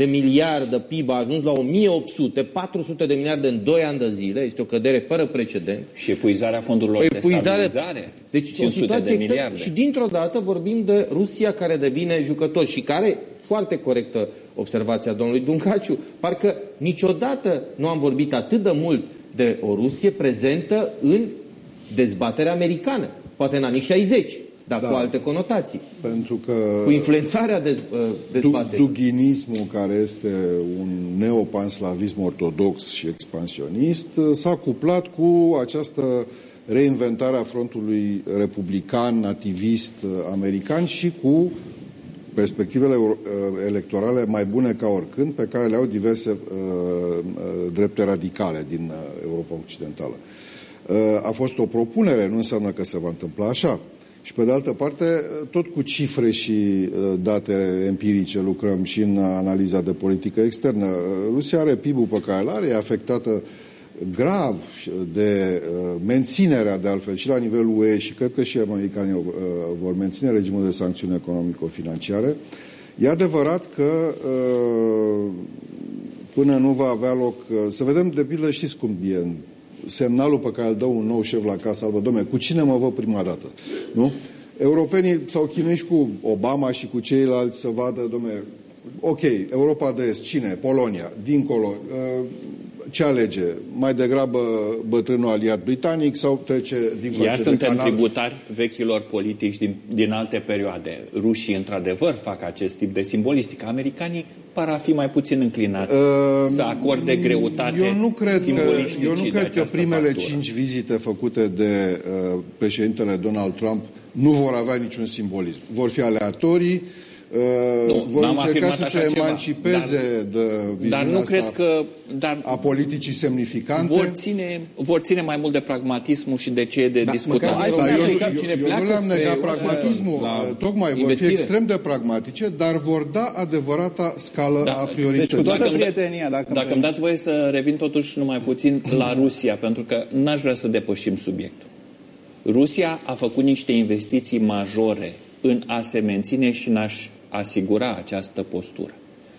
de miliarde PIB a ajuns la 1800, 400 de miliarde în 2 ani de zile, este o cădere fără precedent. Și epuizarea fondurilor epuizare, de stabilizare. Deci o situație de miliarde. Și dintr-o dată vorbim de Rusia care devine jucător și care, foarte corectă observația domnului Duncaciu, parcă niciodată nu am vorbit atât de mult de o Rusie prezentă în dezbaterea americană, poate în anii 60 dar da. cu alte conotații. Pentru că... Cu influențarea dez, uh, dezbaterii. Dughinismul, care este un neopanslavism ortodox și expansionist, s-a cuplat cu această reinventare a frontului republican, nativist american și cu perspectivele uh, electorale mai bune ca oricând, pe care le au diverse uh, uh drepte radicale din uh, Europa Occidentală. Uh, a fost o propunere, nu înseamnă că se va întâmpla așa. Și pe de altă parte, tot cu cifre și uh, date empirice lucrăm și în analiza de politică externă. Rusia are PIB-ul pe care îl are, e afectată grav de uh, menținerea, de altfel, și la nivelul UE și cred că și americanii uh, vor menține regimul de sancțiuni economico-financiare. E adevărat că până nu va avea loc, să vedem de pildă, știți cum e în semnalul pe care îl dă un nou șef la Casa Albă, domne, cu cine mă văd prima dată? Nu? Europenii s-au chinuit și cu Obama și cu ceilalți să vadă, domne, ok, Europa de Est, cine? Polonia, dincolo. Uh, ce alege? Mai degrabă bătrânul aliat britanic sau trece din Iar suntem canal? tributari vechilor politici din, din alte perioade. Rușii, într-adevăr, fac acest tip de simbolistică. Americanii par a fi mai puțin înclinați uh, să acorde greutate eu nu cred că, eu nu cred că primele factură. cinci vizite făcute de uh, președintele Donald Trump nu vor avea niciun simbolism. Vor fi aleatorii, nu, vor n-am încerca să se ceva, emancipeze dar, de viziunea dar nu asta cred că dar a politicii semnificante. vor ține, vor ține mai mult de pragmatismul și de ce e de Da, discutat. măcar- Dar Hai să eu, ne eu, aplicăm cine eu nu pleacă le-am spre negat Rusia pragmatismul, la tocmai vor fi investire. extrem de pragmatice, dar vor da adevărata scală Da, a Deci cu priorității. toată Dacă îmi da- prietenia, dacă, Dacă îmi dați voie să revin totuși numai puțin la Rusia, pentru că n-aș vrea să depășim subiectul. Rusia a făcut niște investiții majore în a se menține și în a-și asigura această postură.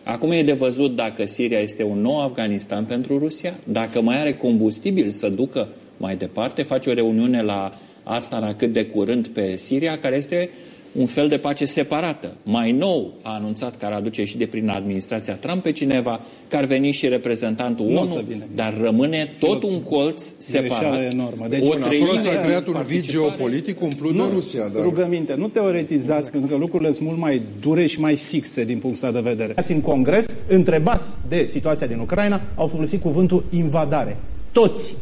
Acum e de văzut dacă Siria este un nou Afganistan pentru Rusia, dacă mai are combustibil să ducă mai departe, face o reuniune la Astana cât de curând pe Siria, care este un fel de pace separată. Mai nou a anunțat că ar aduce și de prin administrația Trump pe cineva, că ar veni și reprezentantul Nu o ONU, să vină. dar rămâne tot un colț separat. greșeală enormă. Deci, o Bun, acolo treime s-a din creat un vid participare- geopolitic umplut de Rusia. Dar... Rugăminte, nu teoretizați, pentru că lucrurile sunt mult mai dure și mai fixe din punctul ăsta de vedere. Ați în congres, întrebați de situația din Ucraina, au folosit cuvântul invadare. Toți.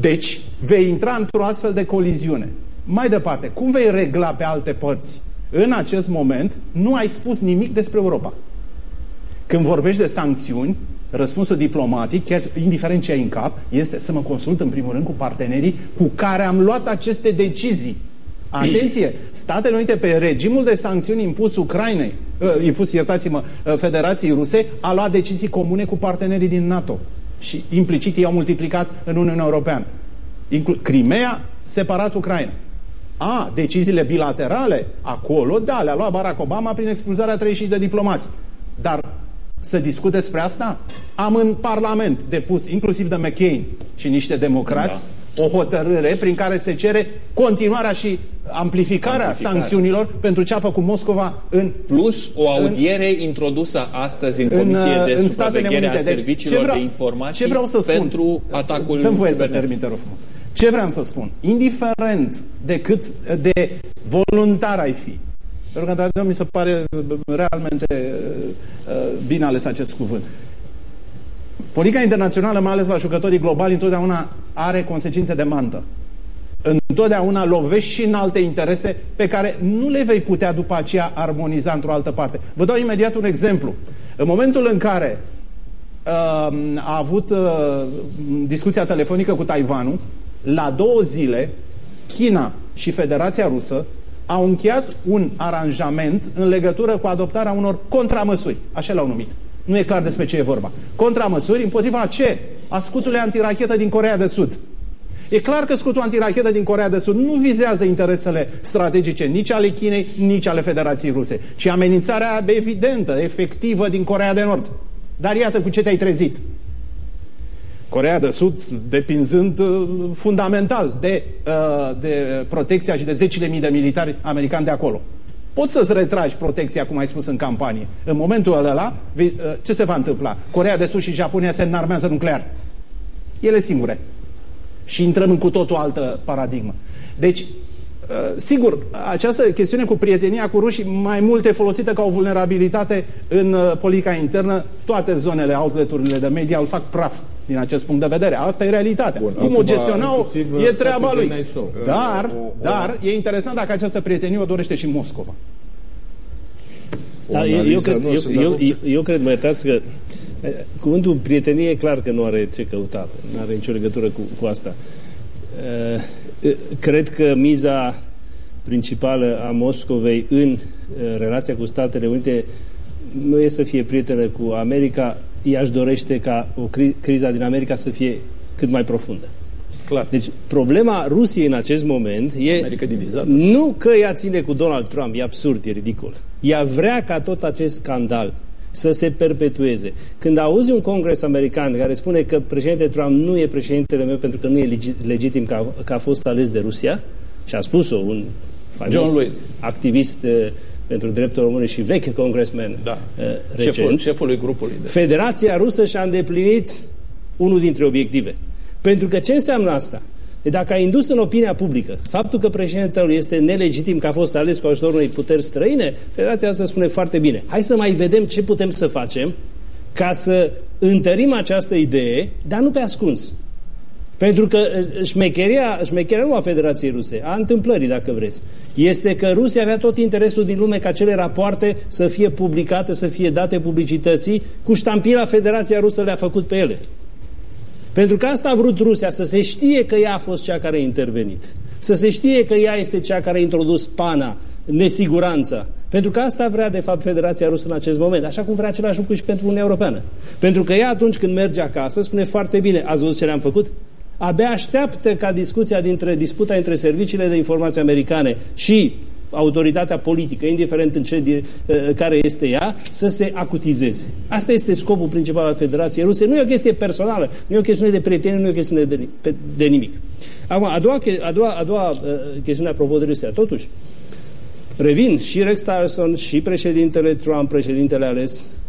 Deci, vei intra într-o astfel de coliziune. Mai departe, cum vei regla pe alte părți? În acest moment, nu ai spus nimic despre Europa. Când vorbești de sancțiuni, răspunsul diplomatic, chiar indiferent ce ai în cap, este să mă consult în primul rând cu partenerii cu care am luat aceste decizii. Atenție! Statele Unite pe regimul de sancțiuni impus Ucrainei, uh, impus, iertați-mă, uh, Federației Ruse, a luat decizii comune cu partenerii din NATO. Și implicit ei au multiplicat în Uniunea Europeană. Inclu- Crimea, separat Ucraina. A, deciziile bilaterale, acolo, da, le-a luat Barack Obama prin expulzarea 30 de diplomați. Dar să discut despre asta? Am în Parlament depus, inclusiv de McCain și niște democrați, da. o hotărâre prin care se cere continuarea și amplificarea Amplificare. sancțiunilor pentru ce a făcut Moscova în Plus o audiere în, introdusă astăzi în în, Comisie de în Statele Supraveghere a Unite. Deci, Serviciilor ce vreau, de Informații ce vreau să spun? pentru atacul Dăm voie să cibernetic. termin, te rog frumos. Ce vreau să spun? Indiferent de cât de voluntar ai fi, pentru că, într-adevăr, mi se pare uh, realmente uh, uh, bine ales acest cuvânt. Politica internațională, mai ales la jucătorii globali, întotdeauna are consecințe de mantă. Întotdeauna lovești și în alte interese pe care nu le vei putea după aceea armoniza într-o altă parte. Vă dau imediat un exemplu. În momentul în care uh, a avut uh, discuția telefonică cu Taiwanul, la două zile, China și Federația Rusă au încheiat un aranjament în legătură cu adoptarea unor contramăsuri. Așa l-au numit. Nu e clar despre ce e vorba. Contramăsuri împotriva ce? A scutului antirachetă din Corea de Sud. E clar că scutul antirachetă din Corea de Sud nu vizează interesele strategice nici ale Chinei, nici ale Federației Ruse, ci amenințarea evidentă, efectivă din Corea de Nord. Dar iată cu ce te-ai trezit. Corea de Sud depinzând uh, fundamental de, uh, de protecția și de zecile mii de militari americani de acolo. Poți să-ți retragi protecția, cum ai spus în campanie. În momentul ăla, vei- uh, ce se va întâmpla? Corea de Sud și Japonia se înarmează nuclear. Ele singure. Și intrăm în cu totul altă paradigmă. Deci, uh, sigur, această chestiune cu prietenia cu rușii mai mult e folosită ca o vulnerabilitate în uh, politica internă. Toate zonele, outleturile de media îl fac praf din acest punct de vedere. Asta e realitatea. Bun, Cum o acum, gestionau inclusiv, uh, e treaba Saturday lui. Night Show. Dar, O- o- dar e interesant dacă această prietenie o dorește și Moscova. O Da, eu, eu, analiză, cred, nu, eu, sunt de eu, acord. eu, eu cred, mă iertați, că eh, cuvântul prietenie e clar că nu are ce căuta, nu are nicio legătură cu, cu asta. Eh, eh, Cred că miza principală a Moscovei în eh, relația cu Statele Unite nu e să fie prietenă cu America, ea își dorește ca o cri- criza din America să fie cât mai profundă. Clar. Deci problema Rusiei în acest moment e America divizată. nu că ea ține cu Donald Trump, e absurd, e ridicol. Ea vrea ca tot acest scandal să se perpetueze. Când auzi un congres american care spune că președintele Trump nu e președintele meu pentru că nu e legi- legitim că a, că a fost ales de Rusia, și a spus-o un faimos John Lewis. activist uh, pentru drepturile omului și vechi congresmen Da. uh, recent, Șeful, șefului grupului. De... Federația Rusă și-a îndeplinit unul dintre obiective. Pentru că ce înseamnă asta? E dacă a indus în opinia publică faptul că președintele este nelegitim, că a fost ales cu ajutorul unei puteri străine, Federația Rusă spune foarte bine. Hai să mai vedem ce putem să facem ca să întărim această idee, dar nu pe ascuns. Pentru că uh, șmecheria, șmecheria nu a Federației Ruse, a întâmplării, dacă vreți, este că Rusia avea tot interesul din lume ca cele rapoarte să fie publicate, să fie date publicității, cu ștampila Federația Rusă le-a făcut pe ele. Pentru că asta a vrut Rusia, să se știe că ea a fost cea care a intervenit. Să se știe că ea este cea care a introdus pana, nesiguranța. Pentru că asta vrea, de fapt, Federația Rusă în acest moment. Așa cum vrea același lucru și pentru Uniunea Europeană. Pentru că ea, atunci când merge acasă, spune foarte bine, ați văzut ce le-am făcut? Abia așteaptă ca discuția dintre disputa între serviciile de informații americane și autoritatea politică, indiferent în ce, de, care este ea, să se acutizeze. Asta este scopul principal al Federației Ruse. Nu e o chestie personală, nu e o chestiune de prietenie, nu e o chestiune de, de nimic. Acum, a doua, a doua, a doua uh, chestiune apropo de Rusia. Totuși, revin și Rex Tillerson și președintele Trump, președintele ales,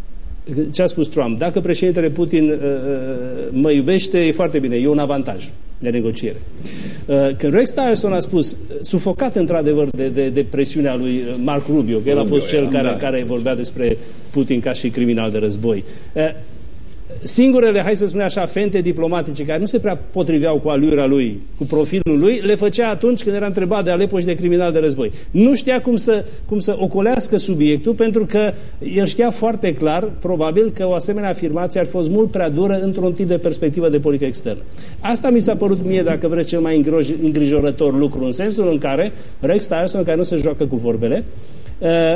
ce a spus Trump? Dacă președintele Putin uh, mă iubește, e foarte bine, e un avantaj de negociere. Uh, când Rex Tillerson a spus, sufocat într-adevăr de, de, de presiunea lui Mark Rubio, că el a fost cel care, care vorbea despre Putin ca și criminal de război, uh, singurele, hai să spunem așa, fente diplomatice care nu se prea potriveau cu alura lui, cu profilul lui, le făcea atunci când era întrebat de Alepo și de criminal de război. Nu știa cum să, cum să ocolească subiectul, pentru că el știa foarte clar, probabil, că o asemenea afirmație ar fi fost mult prea dură într-un tip de perspectivă de politică externă. Asta mi s-a părut mie, dacă vreți, cel mai îngrijorător lucru, în sensul în care Rex Tillerson, care nu se joacă cu vorbele,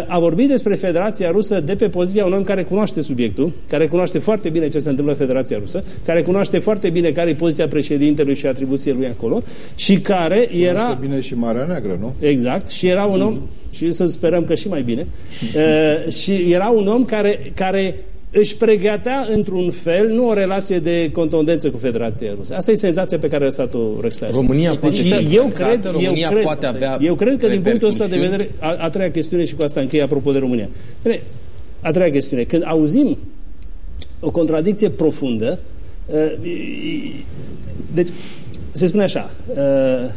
a vorbit despre Federația Rusă de pe poziția unui om care cunoaște subiectul, care cunoaște foarte bine ce se întâmplă în Federația Rusă, care cunoaște foarte bine care e poziția președintelui și atribuțiile lui acolo și care cunoaște era... bine și Marea Neagră, nu? Exact, și era un om, și să sperăm că și mai bine, uh, și era un om care, care își pregătea într-un fel, nu o relație de contundență cu Federația Rusă. Asta e senzația pe care a lăsat-o Rex Tillerson. România poate deci, fi eu atacată, cred, România eu cred, poate avea eu cred că din punctul ăsta de repercusiuni. vedere, a, a treia chestiune și cu asta încheie apropo de România. Bine, a treia chestiune, când auzim o contradicție profundă, uh, deci se spune așa, uh,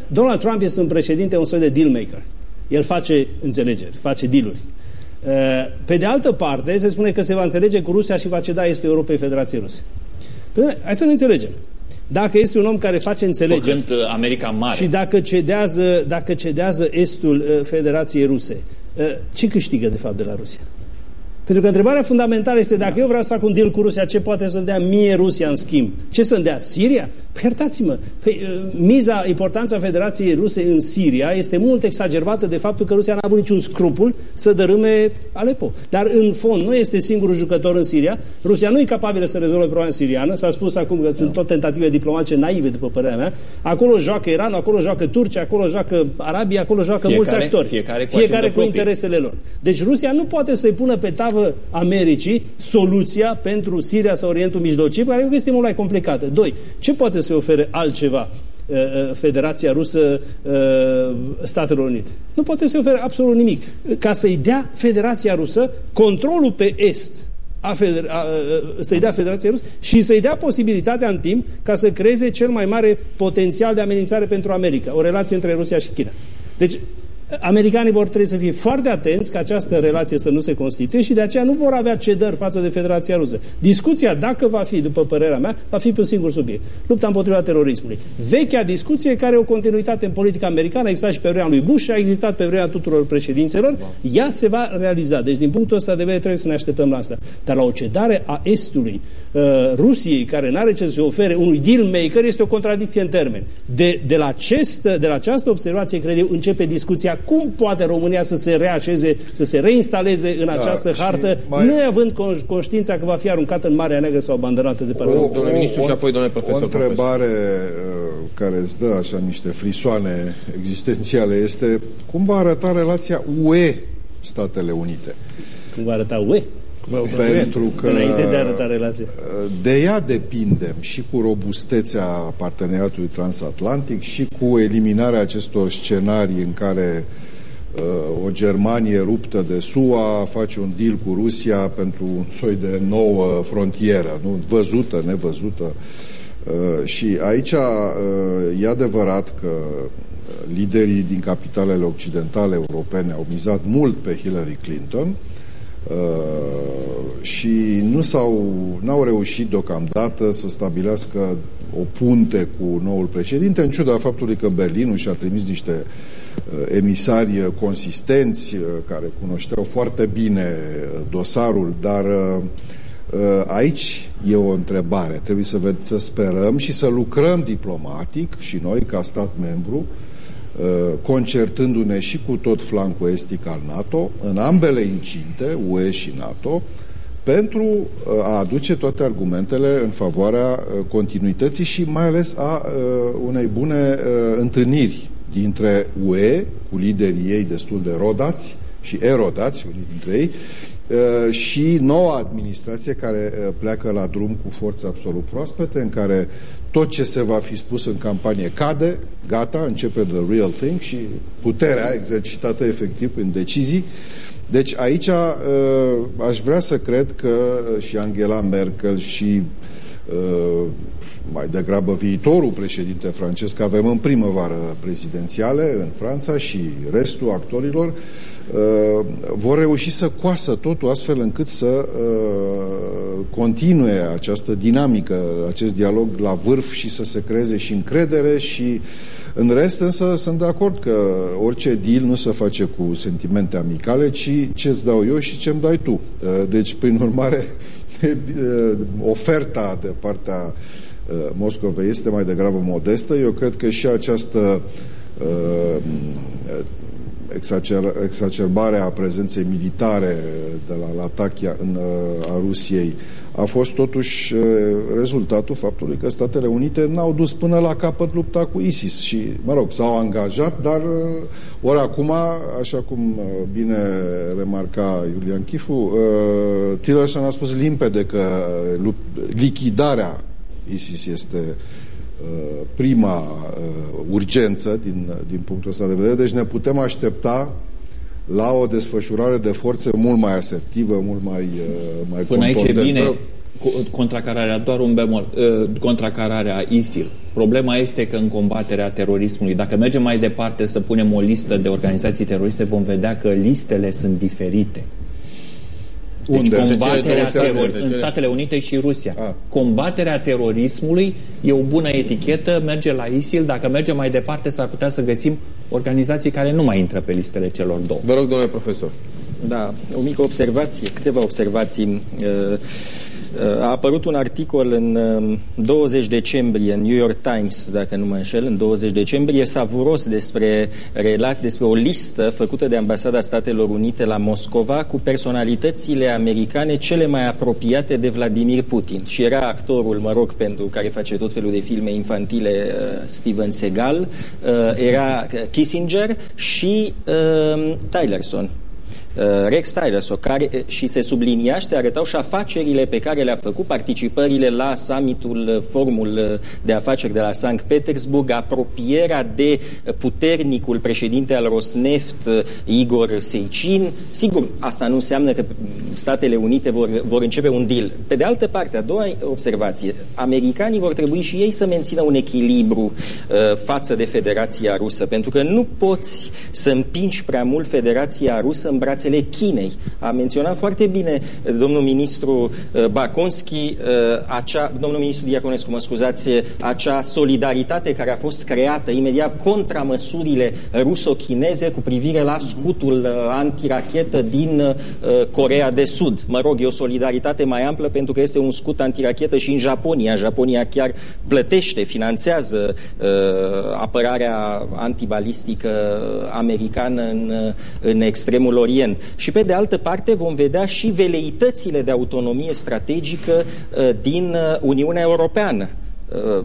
Donald Trump este un președinte, un soi de deal maker. El face înțelegeri, face dealuri. Uh, Pe de altă parte, se spune că se va înțelege cu Rusia și va ceda Estul Europei Federației Ruse. Păi, hai să ne înțelegem. Dacă este un om care face înțelegeri Făcând uh, America mare. și dacă cedează, dacă cedează Estul uh, Federației Ruse, uh, ce câștigă de fapt de la Rusia? Pentru că întrebarea fundamentală este dacă eu vreau să fac un deal cu Rusia, ce poate să-mi dea mie Rusia în schimb? Ce să-mi dea? Siria? Păi iertați-mă, păi, uh, miza, importanța Federației Ruse în Siria este mult exagerată de faptul că Rusia n-a avut niciun scrupul să dărâme Aleppo. Dar în fond nu este singurul jucător în Siria. Rusia nu e capabilă să rezolve problema siriană. S-a spus acum că sunt tot tentative diplomatice naive, după părerea mea. Acolo joacă Iranul, acolo joacă Turcia, acolo joacă Arabia, acolo joacă Fiecare- mulți actori. fiecare cu fiecare agenda cu proprie. interesele lor. Deci Rusia nu poate să-i pună pe tavă Americii soluția pentru Siria sau Orientul Mijlociu, care e o chestie mult mai complicată. Doi, ce poate să ofere altceva uh, uh, Federația Rusă uh, Statelor Unite? Nu poate să ofere absolut nimic. Ca să-i dea Federația Rusă controlul pe Est a feder- a, a, să-i dea Federația Rusă și să-i dea posibilitatea în timp ca să creeze cel mai mare potențial de amenințare pentru America, o relație între Rusia și China. Deci, americanii vor trebui să fie foarte atenți ca această relație să nu se constituie și de aceea nu vor avea cedări față de Federația Rusă. Discuția, dacă va fi, după părerea mea, va fi pe un singur subiect. Lupta împotriva terorismului. Vechea discuție care are o continuitate în politica americană, a existat și pe vremea lui Bush, a existat pe vremea tuturor președinților, ea se va realiza. Deci, din punctul ăsta de vedere, trebuie să ne așteptăm la asta. Dar la o cedare a Estului, uh, Rusiei, care nu are ce să se ofere unui deal maker, este o contradicție în termeni. De, de, la acest, de la această observație, cred eu, începe discuția cum poate România să se reașeze, să se reinstaleze în această și hartă, mai- nu având con- conștiința că va fi aruncată în Marea Neagră sau abandonată de pe O, Domnule ministru și apoi domnule profesor, O întrebare uh, care îți dă așa niște frisoane existențiale este cum va arăta relația UE-Statele Unite? Cum va arăta UE? Pentru că Înainte de a arăta relația. uh, de ea depindem și cu robustețea parteneriatului transatlantic și cu eliminarea acestor scenarii în care o Germanie ruptă de SUA face un deal cu Rusia pentru un soi de nouă frontieră, nu văzută, nevăzută. Și aici e adevărat că liderii din capitalele occidentale europene au mizat mult pe Hillary Clinton și nu s-au, n-au reușit deocamdată să stabilească o punte cu noul președinte, în ciuda faptului că Berlinul și-a trimis niște uh, emisari consistenți uh, care cunoșteau foarte bine uh, dosarul, dar aici e o întrebare. Trebuie să, să sperăm și să lucrăm diplomatic și noi ca stat membru concertându-ne și cu tot flancul estic al NATO, în ambele incinte, UE și NATO, pentru uh, a aduce toate argumentele în favoarea uh, continuității și mai ales a uh, unei bune întâlniri dintre UE, cu liderii ei destul de rodați și erodați, unii dintre ei, și noua administrație care pleacă la drum cu forță absolut proaspete, în care tot ce se va fi spus în campanie cade, gata, începe the real thing și puterea exercitată efectiv în decizii. Deci aici uh, aș vrea să cred că uh, și Angela Merkel și uh, mai degrabă viitorul președinte francez, că avem în primăvară prezidențiale în Franța și restul actorilor, uh, vor reuși să coasă totul astfel încât să uh, continue această dinamică, acest dialog la vârf și să se creeze și încredere și în rest, însă, sunt de acord că orice deal nu se face cu sentimente amicale, ci ce-ți dau eu și ce-mi dai tu. Uh, deci, prin urmare, uh, oferta de partea uh, Moscovei este mai degrabă modestă. Eu cred că și această exacerbare a prezenței militare de la Latakia în, a Rusiei. A fost totuși rezultatul faptului că Statele Unite n-au dus până la capăt lupta cu ISIS și, mă rog, s-au angajat, dar ori acum, așa cum bine remarca Iulian Chifu, Tillerson a spus limpede că lichidarea ISIS este prima urgență din, din punctul ăsta de vedere, deci ne putem aștepta la o desfășurare de forțe mult mai asertivă, mult mai, uh, mai Până aici e bine contracararea, doar un bemol, uh, contracararea ISIL. Problema este că în combaterea terorismului, dacă mergem mai departe să punem o listă de organizații teroriste, vom vedea că listele sunt diferite. Deci Unde? combaterea teror, în Statele Unite și Rusia. A. Combaterea terorismului e o bună etichetă, merge la ISIL, dacă mergem mai departe s-ar putea să găsim organizații care nu mai intră pe listele celor două. Vă rog, domnule profesor. Da, o mică observație, câteva observații. Uh, a apărut un articol în 20 um, decembrie, în New York Times, dacă nu mă înșel, în 20 decembrie, savuros despre, relat, despre o listă făcută de Ambasada Statelor Unite la Moscova cu personalitățile americane cele mai apropiate de Vladimir Putin. Și era actorul, mă rog, pentru care face tot felul de filme infantile, uh, Steven Seagal, uh, era Kissinger și uh, Tylerson, Uh, Rex Tillerson, care uh, și se sublinia și se arătau și afacerile pe care le-a făcut, participările la summitul, uh, formul de afaceri de la Sankt Petersburg, apropierea de puternicul președinte al Rosneft, Igor Seicin. Sigur, asta nu înseamnă că Statele Unite vor, vor începe un deal. Pe de altă parte, a doua observație, americanii vor trebui și ei să mențină un echilibru uh, față de Federația Rusă, pentru că nu poți să împingi prea mult Federația Rusă în brațe interesele Chinei. A menționat foarte bine eh, domnul ministru eh, Baconski, eh, acea, domnul ministru Diaconescu, mă scuzați, acea solidaritate care a fost creată imediat contra măsurile ruso-chineze cu privire la scutul antirachetă din Corea de Sud. Mă rog, e o solidaritate mai amplă pentru că este un scut antirachetă și în Japonia. Japonia chiar plătește, finanțează uh, apărarea antibalistică americană în, în extremul Orient. Și pe de altă parte vom vedea și veleitățile de autonomie strategică uh, din uh, Uniunea Europeană. Uh,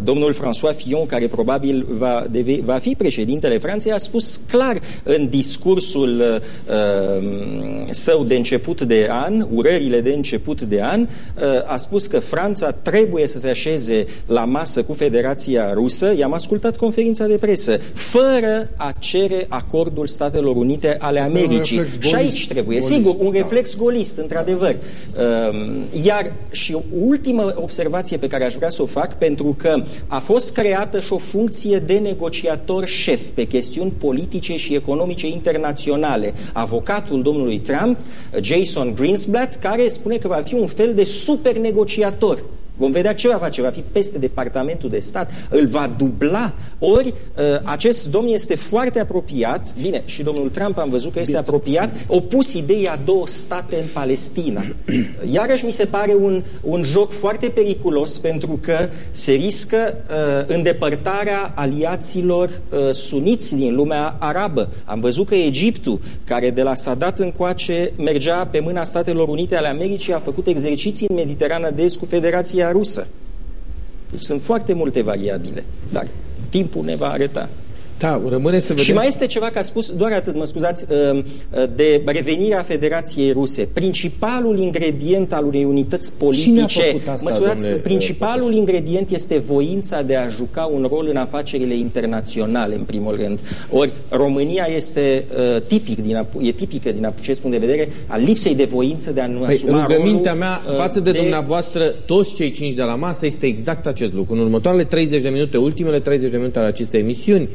domnul François Fillon, care probabil va, deve, va fi președintele Franței, a spus clar în discursul uh, său de început de an, urările de început de an, uh, a spus că Franța trebuie să se așeze la masă cu Federația Rusă. I-am ascultat conferința de presă, fără a cere acordul Statelor Unite ale Americii. Și aici trebuie, golist, sigur, un da. reflex golist, într-adevăr. Uh, iar și ultimă observație pe care aș vrea să o fac, pentru că a fost creată și o funcție de negociator șef pe chestiuni politice și economice internaționale. Avocatul domnului Trump, Jason Greensblatt, care spune că va fi un fel de super negociator Vom vedea ce va face, va fi peste Departamentul de Stat, îl va dubla. Ori uh, acest domn este foarte apropiat, bine, și domnul Trump am văzut că este bine. apropiat, opus ideea două state în Palestina. Iarăși mi se pare un, un joc foarte periculos pentru că se riscă uh, îndepărtarea aliaților uh, suniți din lumea arabă. Am văzut că Egiptul, care de la Sadat încoace mergea pe mâna Statelor Unite ale Americii, a făcut exerciții în Mediterana de Est cu Federația rusă. Deci sunt foarte multe variabile, dar timpul ne va arăta. Da, rămâne să vedem. Și mai este ceva că a spus, doar atât, mă scuzați, uh, uh, de revenirea Federației Ruse. Principalul ingredient al unei unități politice, asta, mă scuzați, domnule, principalul ingredient este voința de a juca un rol în afacerile internaționale, în primul rând. Ori România este uh, tipic din, e tipică din acest punct de vedere a lipsei de voință de a nu păi, asuma rugămintea rolul, mea față de, de dumneavoastră, toți cei cinci de la masă, este exact acest lucru. În următoarele 30 de minute, ultimele 30 de minute ale acestei emisiuni,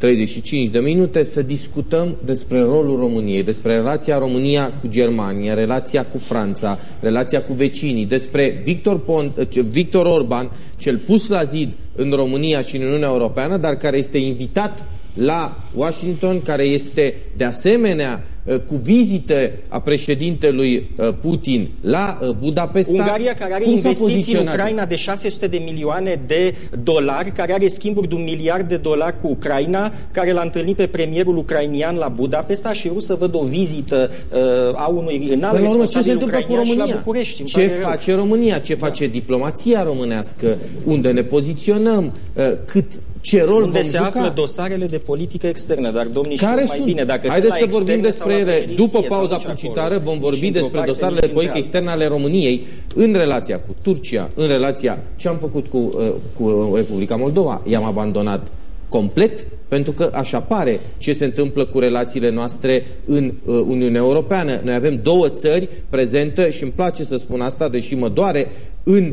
35 de minute să discutăm despre rolul României, despre relația România cu Germania, relația cu Franța, relația cu vecinii, despre Victor, Pont, Victor Orban, cel pus la zid în România și în Uniunea Europeană, dar care este invitat la Washington, care este de asemenea Uh, cu vizite a președintelui uh, Putin la uh, Budapesta. Ungaria, care are investiții în Ucraina de 600 de milioane de dolari, care are schimburi de un miliard de dolari cu Ucraina, care l-a întâlnit pe premierul ucrainian la Budapesta și eu să văd o vizită uh, a unui înalt Până urmă, ce se întâmplă cu România? La București, ce face rău. România? Ce da. face diplomația românească? Unde ne poziționăm? Uh, cât ce rol Unde vom se juca? află dosarele de politică externă, dar domnii Care știu mai bine dacă Haideți să vorbim despre ele. După pauza publicitară vom vorbi despre dosarele de politică externă ale României în relația cu Turcia, în relația ce am făcut cu, uh, cu Republica Moldova. I-am abandonat complet pentru că așa pare ce se întâmplă cu relațiile noastre în uh, Uniunea Europeană. Noi avem două țări prezente și îmi place să spun asta, deși mă doare, în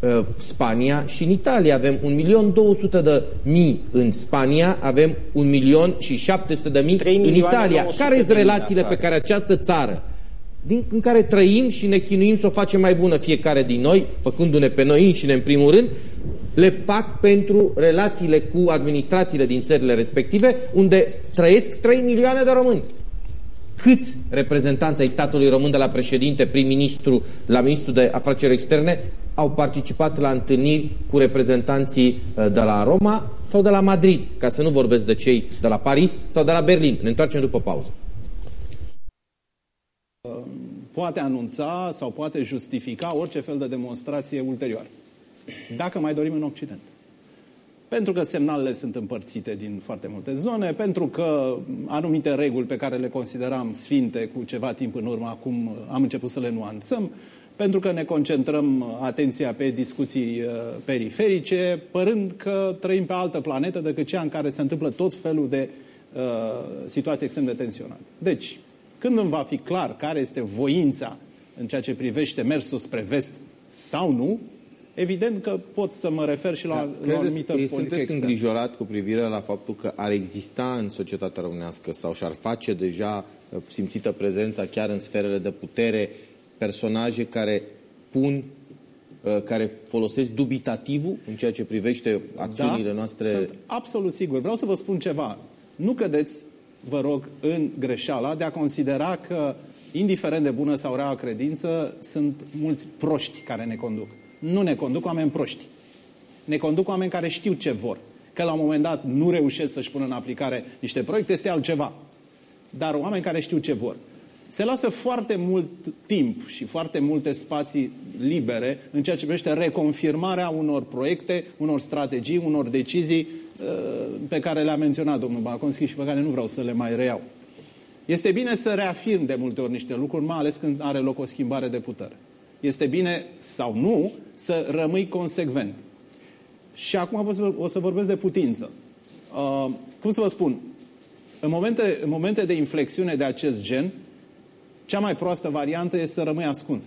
Uh, Spania și în Italia. Avem 1.200.000 de mii în Spania, avem 1.700.000 și 700 de mii în Italia. Care sunt relațiile pe care această țară din, în care trăim și ne chinuim să o facem mai bună fiecare din noi, făcându-ne pe noi înșine în primul rând, le fac pentru relațiile cu administrațiile din țările respective, unde trăiesc 3 milioane de români. Câți reprezentanți ai statului român de la președinte, prim-ministru, la ministru de afaceri externe au participat la întâlniri cu reprezentanții uh, de la Roma sau de la Madrid, ca să nu vorbesc de cei de la Paris sau de la Berlin. Ne întoarcem după pauză. Poate anunța sau poate justifica orice fel de demonstrație ulterioară. Dacă mai dorim în Occident. Pentru că semnalele sunt împărțite din foarte multe zone, pentru că anumite reguli pe care le consideram sfinte cu ceva timp în urmă, acum am început să le nuanțăm, pentru că ne concentrăm atenția pe discuții uh, periferice, părând că trăim pe altă planetă decât cea în care se întâmplă tot felul de uh, situații extrem de tensionate. Deci, când îmi va fi clar care este voința în ceea ce privește mersul spre vest sau nu, evident că pot să mă refer și la, da, la o anumită politică sunteți externă. îngrijorat cu privire la faptul că ar exista în societatea românească sau și-ar face deja uh, simțită prezența chiar în sferele de putere personaje care pun uh, care folosesc dubitativul în ceea ce privește acțiunile da, noastre. Sunt absolut sigur. Vreau să vă spun ceva. Nu cădeți, vă rog, în greșeala de a considera că, indiferent de bună sau rea credință, sunt mulți proști care ne conduc. Nu ne conduc oameni proști. Ne conduc oameni care știu ce vor. Că la un moment dat nu reușesc să-și pună în aplicare niște proiecte, este altceva. Dar oameni care știu ce vor. Se lasă foarte mult timp și foarte multe spații libere în ceea ce privește reconfirmarea unor proiecte, unor strategii, unor decizii uh, pe care le-a menționat domnul Baconski și pe care nu vreau să le mai reiau. Este bine să reafirm de multe ori niște lucruri, mai ales când are loc o schimbare de putere. Este bine sau nu să rămâi consecvent. Și acum o să vorbesc de putință. Uh, cum să vă spun? În momente, în momente de inflexiune de acest gen, cea mai proastă variantă este să rămâi ascuns.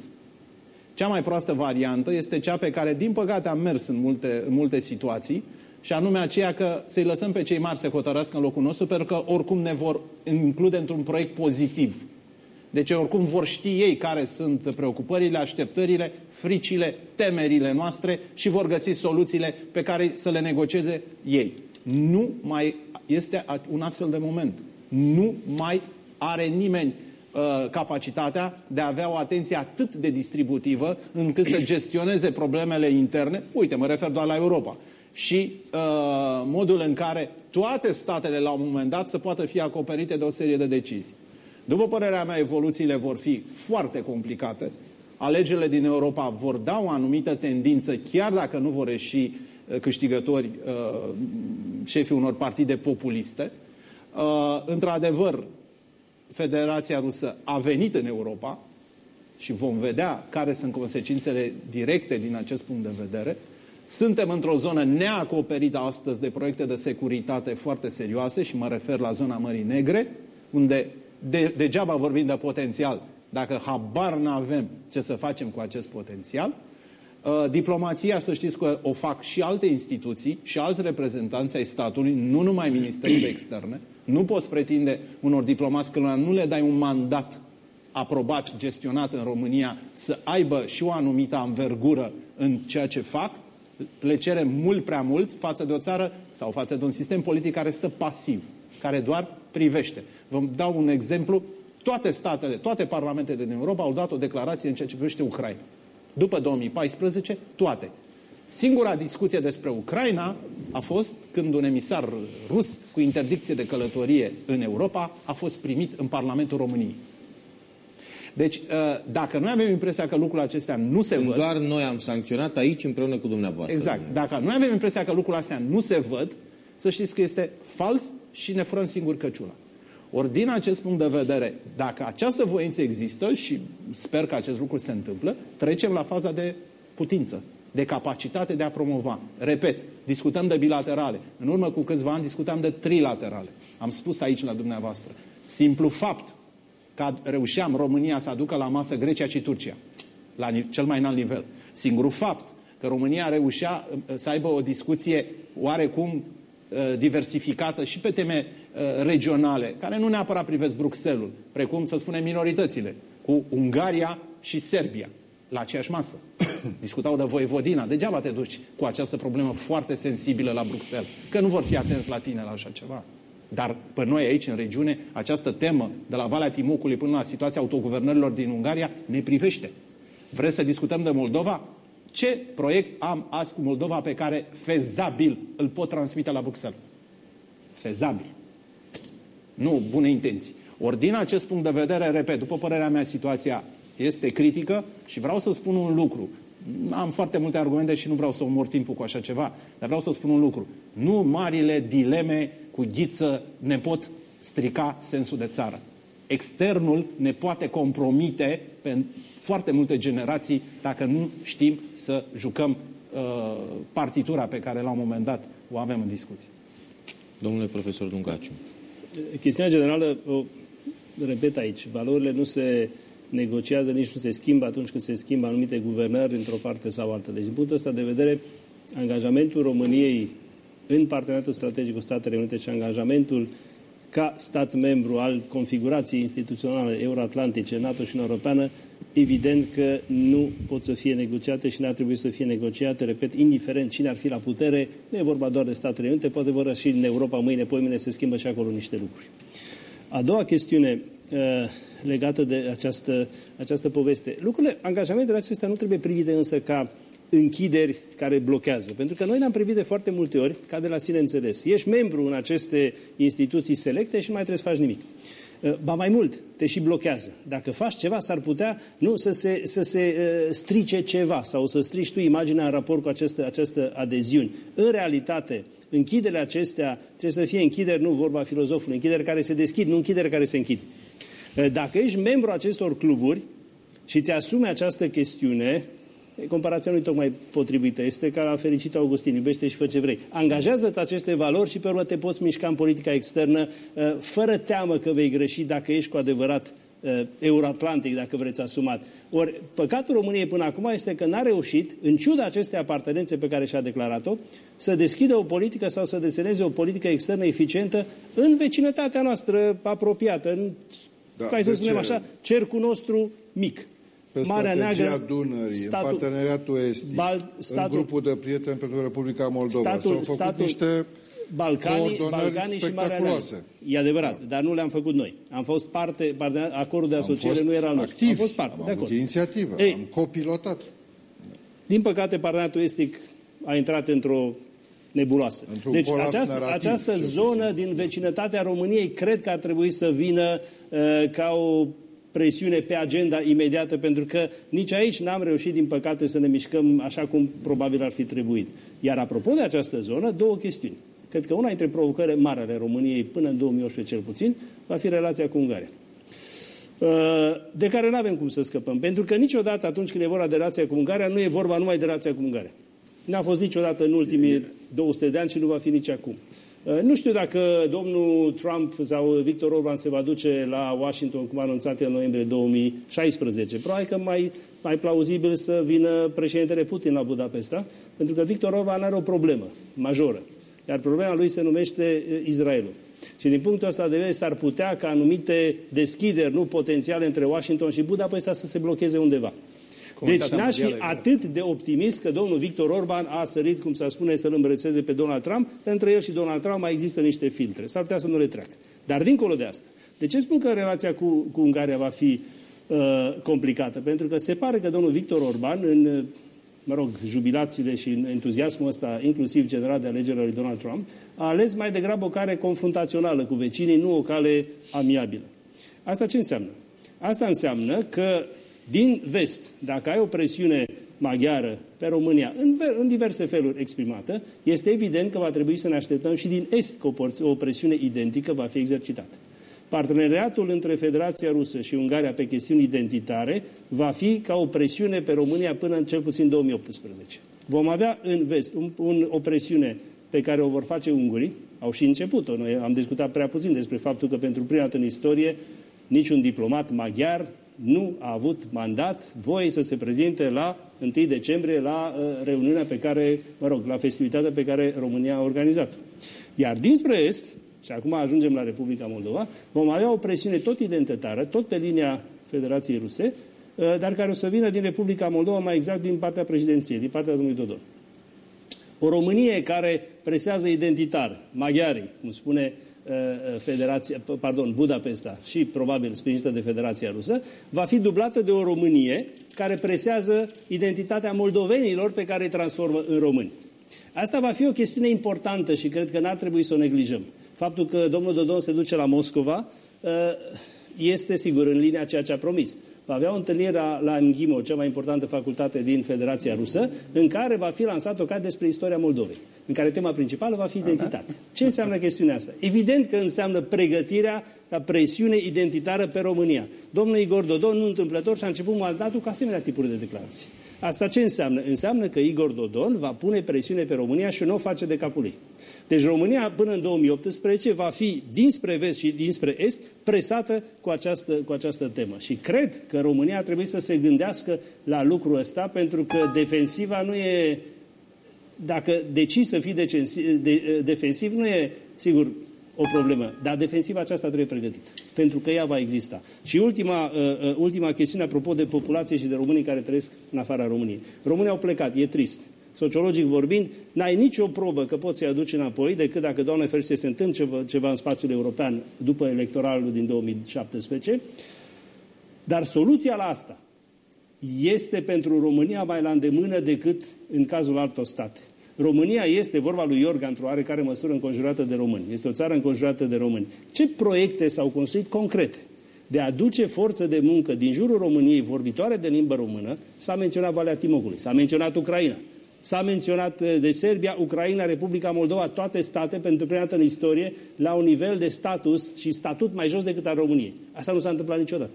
Cea mai proastă variantă este cea pe care, din păcate, am mers în multe, în multe situații, și anume aceea că să-i lăsăm pe cei mari să hotărască în locul nostru, pentru că oricum ne vor include într-un proiect pozitiv. Deci oricum vor ști ei care sunt preocupările, așteptările, fricile, temerile noastre și vor găsi soluțiile pe care să le negocieze ei. Nu mai este un astfel de moment. Nu mai are nimeni uh, capacitatea de a avea o atenție atât de distributivă încât să gestioneze problemele interne. Uite, mă refer doar la Europa. Și uh, modul în care toate statele la un moment dat să poată fi acoperite de o serie de decizii. După părerea mea, evoluțiile vor fi foarte complicate. Alegerile din Europa vor da o anumită tendință, chiar dacă nu vor ieși uh, câștigători uh, șefii unor partide populiste. Uh, într-adevăr, Federația Rusă a venit în Europa și vom vedea care sunt consecințele directe din acest punct de vedere. Suntem într-o zonă neacoperită astăzi de proiecte de securitate foarte serioase și mă refer la zona Mării Negre, unde de, degeaba vorbim de potențial, dacă habar n-avem ce să facem cu acest potențial. Uh, diplomația, să știți că o fac și alte instituții și alți reprezentanți ai statului, nu numai Ministerul de Externe. Nu poți pretinde unor diplomați că nu le dai un mandat aprobat, gestionat în România, să aibă și o anumită anvergură în ceea ce fac, le cere mult prea mult față de o țară sau față de un sistem politic care stă pasiv, care doar privește. Vă dau un exemplu. Toate statele, toate parlamentele din Europa au dat o declarație în ceea ce privește Ucraina. După 2014, toate. Singura discuție despre Ucraina a fost când un emisar rus cu interdicție de călătorie în Europa a fost primit în Parlamentul României. Deci, uh, dacă noi avem impresia că lucrurile acestea nu se văd... Doar noi am sancționat aici împreună cu dumneavoastră. Exact. Dacă noi avem impresia că lucrurile astea nu se văd, să știți că este fals și ne furăm singur căciula. Ori din acest punct de vedere, dacă această voință există și sper că acest lucru se întâmplă, trecem la faza de putință, de capacitate de a promova. Repet, discutăm de bilaterale. În urmă cu câțiva ani discutam de trilaterale. Am spus aici la dumneavoastră. Simplu fapt că reușeam România să aducă la masă Grecia și Turcia, la cel mai înalt nivel. Singurul fapt că România reușea uh, să aibă o discuție oarecum uh, diversificată și pe teme Uh, regionale, care nu neapărat privesc Bruxelles, precum, să spunem, minoritățile, cu Ungaria și Serbia, la aceeași masă. Discutau de Voivodina. Degeaba te duci cu această problemă foarte sensibilă la Bruxelles, că nu vor fi atenți la tine la așa ceva. Dar pe noi aici, în regiune, această temă, de la Valea Timucului până la situația autoguvernărilor din Ungaria, ne privește. Vreți să discutăm de Moldova? Ce proiect am azi cu Moldova pe care fezabil îl pot transmite la Bruxelles? Fezabil. Nu bune intenții. Ori din acest punct de vedere, repet, după părerea mea, situația este critică și vreau să spun un lucru. Am foarte multe argumente și nu vreau să omor timpul cu așa ceva, dar vreau să spun un lucru. Nu marile dileme cu ghiță ne pot strica sensul de țară. Externul ne poate compromite pe foarte multe generații dacă nu știm să jucăm uh, partitura pe care la un moment dat o avem în discuție. Domnule profesor Dungaciu chestiunea generală, o repet aici, valorile nu se negociază, nici nu se schimbă atunci când se schimbă anumite guvernări într-o parte sau alta. Deci, din punctul ăsta de vedere, angajamentul României în parteneriatul strategic cu Statele Unite și angajamentul ca stat membru al configurației instituționale euroatlantice, NATO și Europeană, evident că nu pot să fie negociate și n-ar trebui să fie negociate, repet, indiferent cine ar fi la putere, nu e vorba doar de Statele Unite, poate vorba și în Europa mâine, poimine se schimbă și acolo niște lucruri. A doua chestiune uh, legată de această, această poveste. Lucrurile, angajamentele acestea nu trebuie privite însă ca închideri care blochează. Pentru că noi ne-am privit de foarte multe ori ca de la sine înțeles. Ești membru în aceste instituții selecte și nu mai trebuie să faci nimic. Uh, ba mai mult, te și blochează. Dacă faci ceva, s-ar putea nu să se, să se uh, strice ceva sau să strici tu imaginea în raport cu aceste, aceste adeziuni. În realitate, închiderile acestea trebuie să fie închideri, nu vorba filozofului, închideri care se deschid, nu închideri care se închid. Uh, dacă ești membru acestor cluburi și ți asumi această chestiune, comparația nu e tocmai potrivită. Este ca la fericit Augustin, iubește și fă ce vrei. Angajează-te aceste valori și pe urmă te poți mișca în politica externă uh, fără teamă că vei greși dacă ești cu adevărat uh, euroatlantic, dacă vreți asumat. Ori păcatul României până acum este că n-a reușit, în ciuda acestei apartenențe pe care și-a declarat-o, să deschidă o politică sau să deseneze o politică externă eficientă în vecinătatea noastră apropiată, în, da, hai să spunem ce? așa, cercul nostru mic pe Marea strategia Neagră, Dunării, statul, în parteneriatul estic, Bal, statul, în grupul de prieteni pentru Republica Moldova. Statul, S-au făcut statul, niște Balcanii, Balcanii și Marea Neagră. E adevărat, da. dar nu le-am făcut noi. Am fost parte, parte acordul de asociere nu era al nostru. Am fost parte, am de acord. inițiativă, Ei, am copilotat. Din păcate, parteneriatul estic a intrat într-o nebuloasă. Deci această, narrativ, această zonă din vecinătatea României cred că ar trebui să vină uh, ca o presiune pe agenda imediată, pentru că nici aici n-am reușit, din păcate, să ne mișcăm așa cum probabil ar fi trebuit. Iar apropo de această zonă, două chestiuni. Cred că una dintre provocările mari ale României, până în 2018 cel puțin, va fi relația cu Ungaria. Uh, de care nu avem cum să scăpăm. Pentru că niciodată atunci când e vorba de relația cu Ungaria, nu e vorba numai de relația cu Ungaria. N-a fost niciodată în ultimii 200 de ani și nu va fi nici acum. Uh, nu știu dacă domnul Trump sau Victor Orban se va duce la Washington, cum a anunțat în noiembrie 2016. Probabil că mai, mai plauzibil să vină președintele Putin la Budapesta, pentru că Victor Orban are o problemă majoră. Iar problema lui se numește uh, Israelul. Și din punctul ăsta de vedere s-ar putea ca anumite deschideri nu potențiale între Washington și Budapesta să se blocheze undeva. Deci n-aș fi atât de optimist că domnul Victor Orban a sărit, cum s-a spune, să-l îmbrățeze pe Donald Trump. Între el și Donald Trump mai există niște filtre. S-ar putea să nu le treacă. Dar dincolo de asta, de ce spun că relația cu, cu Ungaria va fi uh, complicată? Pentru că se pare că domnul Victor Orban, în mă rog, jubilațiile și entuziasmul ăsta, inclusiv generat de alegerea lui Donald Trump, a ales mai degrabă o cale confruntațională cu vecinii, nu o cale amiabilă. Asta ce înseamnă? Asta înseamnă că din vest, dacă ai o presiune maghiară pe România, în, în diverse feluri exprimată, este evident că va trebui să ne așteptăm și din est că o, o presiune identică va fi exercitată. Parteneriatul între Federația Rusă și Ungaria pe chestiuni identitare va fi ca o presiune pe România până în cel puțin 2018. Vom avea în vest un, un, o presiune pe care o vor face ungurii, au și început-o. Noi am discutat prea puțin despre faptul că pentru prima dată în istorie niciun diplomat maghiar nu a avut mandat, voie să se prezinte la 1 decembrie la uh, reuniunea pe care, mă rog, la festivitatea pe care România a organizat-o. Iar dinspre Est, și acum ajungem la Republica Moldova, vom avea o presiune tot identitară, tot pe linia Federației Ruse, uh, dar care o să vină din Republica Moldova, mai exact din partea președinției, din partea domnului Dodon. O Românie care presează identitar, maghiarii, cum spune Uh, uh, Federația, pardon, Budapesta și probabil sprijinită de Federația Rusă, va fi dublată de o Românie care presează identitatea moldovenilor pe care îi transformă în români. Asta va fi o chestiune importantă și cred că n-ar trebui să o neglijăm. Faptul că domnul Dodon se duce la Moscova uh, este sigur în linia ceea ce a promis va avea o întâlnire la, la MGIMO, cea mai importantă facultate din Federația Rusă, în care va fi lansat o carte despre istoria Moldovei, în care tema principală va fi identitate. Ce înseamnă chestiunea asta? Evident că înseamnă pregătirea la presiune identitară pe România. Domnul Igor Dodon, nu întâmplător, și-a început mandatul cu asemenea tipuri de declarații. Asta ce înseamnă? Înseamnă că Igor Dodon va pune presiune pe România și nu o face de capul lui. Deci România până în 2018 va fi dinspre vest și dinspre est presată cu această, cu această temă. Și cred că România trebuie să se gândească la lucrul ăsta pentru că defensiva nu e... Dacă decizi să fii de, defensiv, nu e, sigur, o problemă. Dar defensiva aceasta trebuie pregătită, pentru că ea va exista. Și ultima, uh, uh, ultima chestiune, apropo de populație și de românii care trăiesc în afara României. Românii au plecat, e trist. Sociologic vorbind, n-ai nicio probă că poți să-i aduci înapoi decât dacă, Doamne ferește, se întâmplă ceva, ceva în spațiul european după electoralul din 2017. Dar soluția la asta este pentru România mai la îndemână decât în cazul altor state. România este, vorba lui Iorga, într-o oarecare măsură înconjurată de români. Este o țară înconjurată de români. Ce proiecte s-au construit concrete de a aduce forță de muncă din jurul României vorbitoare de limbă română? S-a menționat Valea Timocului, s-a menționat Ucraina, S-a menționat eh, de Serbia, Ucraina, Republica Moldova, toate state, pentru prima dată în istorie, la un nivel de status și statut mai jos decât al României. Asta nu s-a întâmplat niciodată.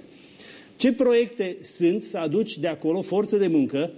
Ce proiecte sunt să aduci de acolo forță de muncă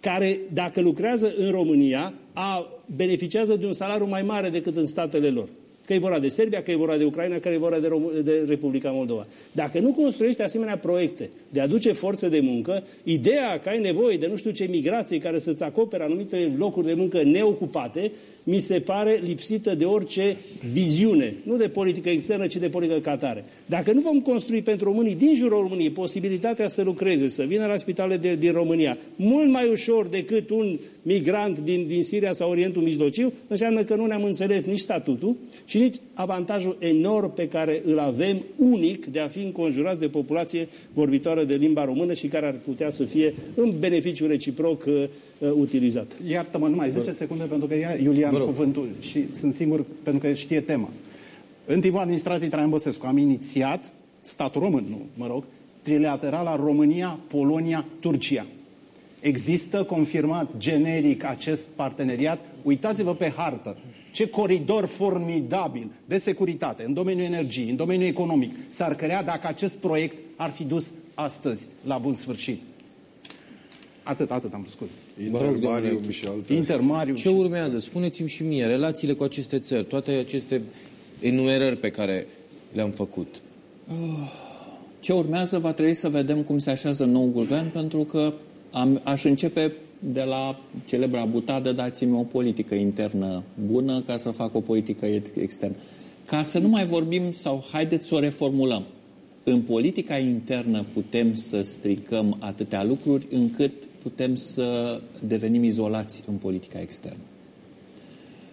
care, dacă lucrează în România, a, beneficiază de un salariu mai mare decât în statele lor? Că e vorba de Serbia, că e vorba de Ucraina, că e vorba de, Rom- de Republica Moldova. Dacă nu construiești asemenea proiecte de a aduce forță de muncă, ideea că ai nevoie de nu știu ce migrație care să-ți acopere anumite locuri de muncă neocupate, mi se pare lipsită de orice viziune, nu de politică externă, ci de politică catare. Dacă nu vom construi pentru românii din jurul României posibilitatea să lucreze, să vină la spitalele din România, mult mai ușor decât un migrant din, din Siria sau Orientul Mijlociu, înseamnă că nu ne-am înțeles nici statutul și nici avantajul enorm pe care îl avem unic de a fi înconjurați de populație vorbitoare de limba română și care ar putea să fie în beneficiu reciproc uh, uh utilizat. Iartă-mă, numai 10 Bă. secunde pentru că ia Iulian cuvântul și sunt singur pentru că știe tema. În timpul administrației Traian Băsescu am inițiat, statul român, nu, mă rog, trilaterala România, Polonia, Turcia. Există confirmat generic acest parteneriat? Uitați-vă pe hartă. Ce coridor formidabil de securitate în domeniul energiei, în domeniul economic s-ar crea dacă acest proiect ar fi dus astăzi la bun sfârșit. Atât, atât am spus. Intermariu și alte. Intermariu. Ce urmează? Spuneți-mi și mie, relațiile cu aceste țări, toate aceste enumerări pe care le-am făcut. Ce urmează va trebui să vedem cum se așează nou guvern, pentru că am, aș începe de la celebra butadă, dați-mi o politică internă bună ca să fac o politică externă. Ca să nu mai vorbim, sau haideți să o reformulăm. În politica internă putem să stricăm atâtea lucruri încât putem să devenim izolați în politica externă.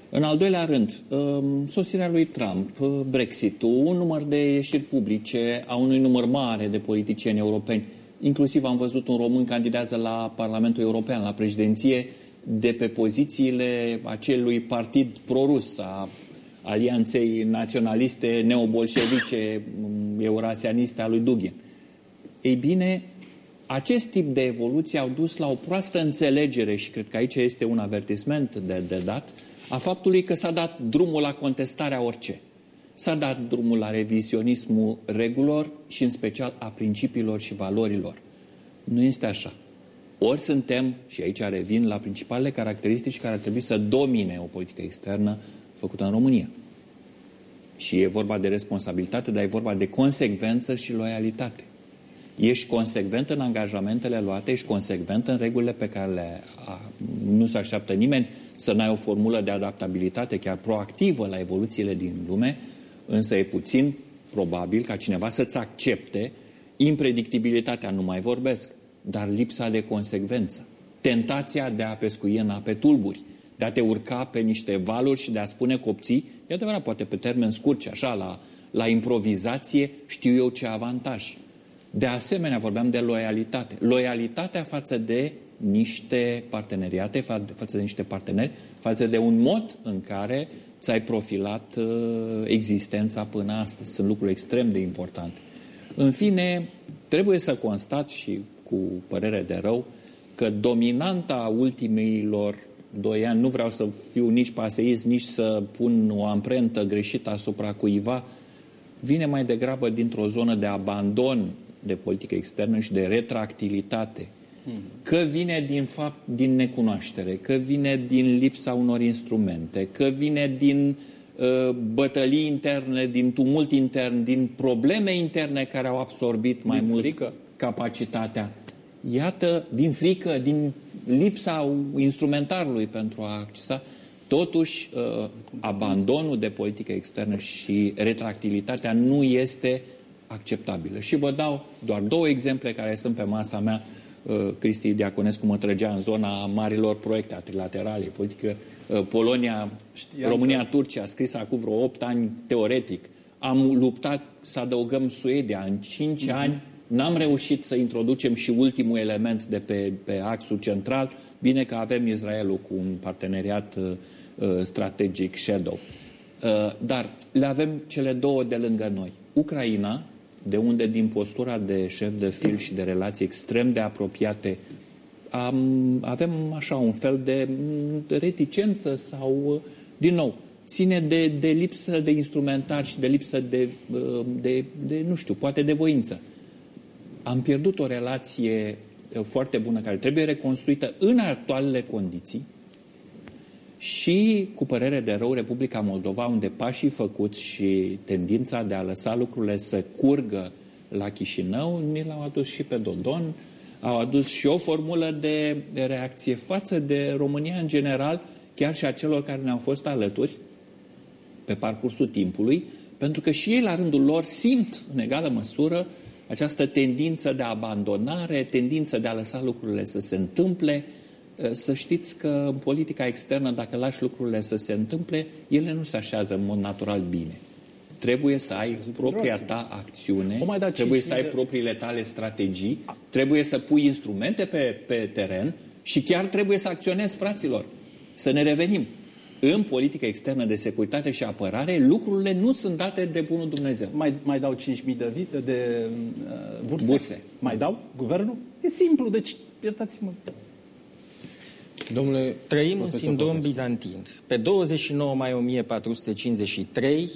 În al doilea rând, um, sosirea lui Trump, Brexit-ul, un număr de ieșiri publice a unui număr mare de politicieni europeni Inclusiv am văzut un român candidează la Parlamentul European, la președinție, de pe pozițiile acelui partid prorus, a alianței naționaliste neobolșevice mm, eurasianiste a lui Dugin. Ei bine, acest tip de evoluție au dus la o proastă înțelegere și cred că aici este un avertisment de, de dat a faptului că s-a dat drumul la contestarea orice s-a dat drumul la revizionismul regulilor și în special a principiilor și valorilor. Nu este așa. Ori suntem, și aici revin la principalele caracteristici care ar trebui să domine o politică externă făcută în România. Și e vorba de responsabilitate, dar e vorba de consecvență și loialitate. Ești consecvent în angajamentele luate, ești consecvent în regulile pe care le a, nu se așteaptă nimeni să n-ai o formulă de adaptabilitate chiar proactivă la evoluțiile din lume, Însă e puțin probabil ca cineva să-ți accepte impredictibilitatea, nu mai vorbesc, dar lipsa de consecvență. Tentația de a pescui în ape tulburi, de a te urca pe niște valuri și de a spune copții, e adevărat, poate pe termen scurt și așa, la, la improvizație, știu eu ce avantaj. De asemenea, vorbeam de loialitate. Loialitatea față de niște parteneriate, față de niște parteneri, față de un mod în care ți-ai profilat uh, existența până astăzi. Sunt lucruri extrem de importante. În fine, trebuie să constat și cu părere de rău că dominanta ultimilor doi ani, nu vreau să fiu nici paseist, nici să pun o amprentă greșită asupra cuiva, vine mai degrabă dintr-o zonă de abandon de politică externă și de retractilitate Că vine din fapt din necunoaștere, că vine din lipsa unor instrumente, că vine din uh, bătălii interne, din tumult intern, din probleme interne care au absorbit mai din mult frică. capacitatea. Iată, din frică, din lipsa instrumentarului pentru a accesa, totuși uh, abandonul de politică externă și retractilitatea nu este acceptabilă. Și vă dau doar două exemple care sunt pe masa mea Uh, Cristi Diaconescu mă trăgea în zona marilor proiecte trilaterale, politică, uh, Polonia, Știam România, că... Turcia, scris acum vreo 8 ani teoretic. Am luptat să adăugăm Suedia în 5 mm-hmm. ani, n-am reușit să introducem și ultimul element de pe, pe axul central, Bine că avem Israelul cu un parteneriat strategic Shadow. Dar le avem cele două de lângă noi. Ucraina, de unde din postura de șef de fil și de relații extrem de apropiate am, avem așa un fel de reticență sau, din nou, ține de, de lipsă de instrumentar și de lipsă de, de, de, nu știu, poate de voință. Am pierdut o relație foarte bună care trebuie reconstruită în actualele condiții și, cu părere de rău, Republica Moldova, unde pașii făcuți și tendința de a lăsa lucrurile să curgă la Chișinău, ni l-au adus și pe Dodon, au adus și o formulă de, de reacție față de România în general, chiar și a celor care ne-au fost alături pe parcursul timpului, pentru că și ei, la rândul lor, simt în egală măsură această tendință de abandonare, tendință de a lăsa lucrurile să se întâmple. Să știți că în politica externă, dacă lași lucrurile să se întâmple, ele nu se așează în mod natural bine. Trebuie să ai propria ta acțiune, mai da trebuie să ai de... propriile tale strategii, trebuie să pui instrumente pe, pe teren și chiar trebuie să acționezi, fraților. Să ne revenim. În politică externă de securitate și apărare, lucrurile nu sunt date de bunul Dumnezeu. Mai, mai dau 5.000 de, de uh, burse? burse? Mai dau? Guvernul? E simplu, deci iertați-mă. Domnule Trăim un sindrom bizantin. Pe 29 mai 1453,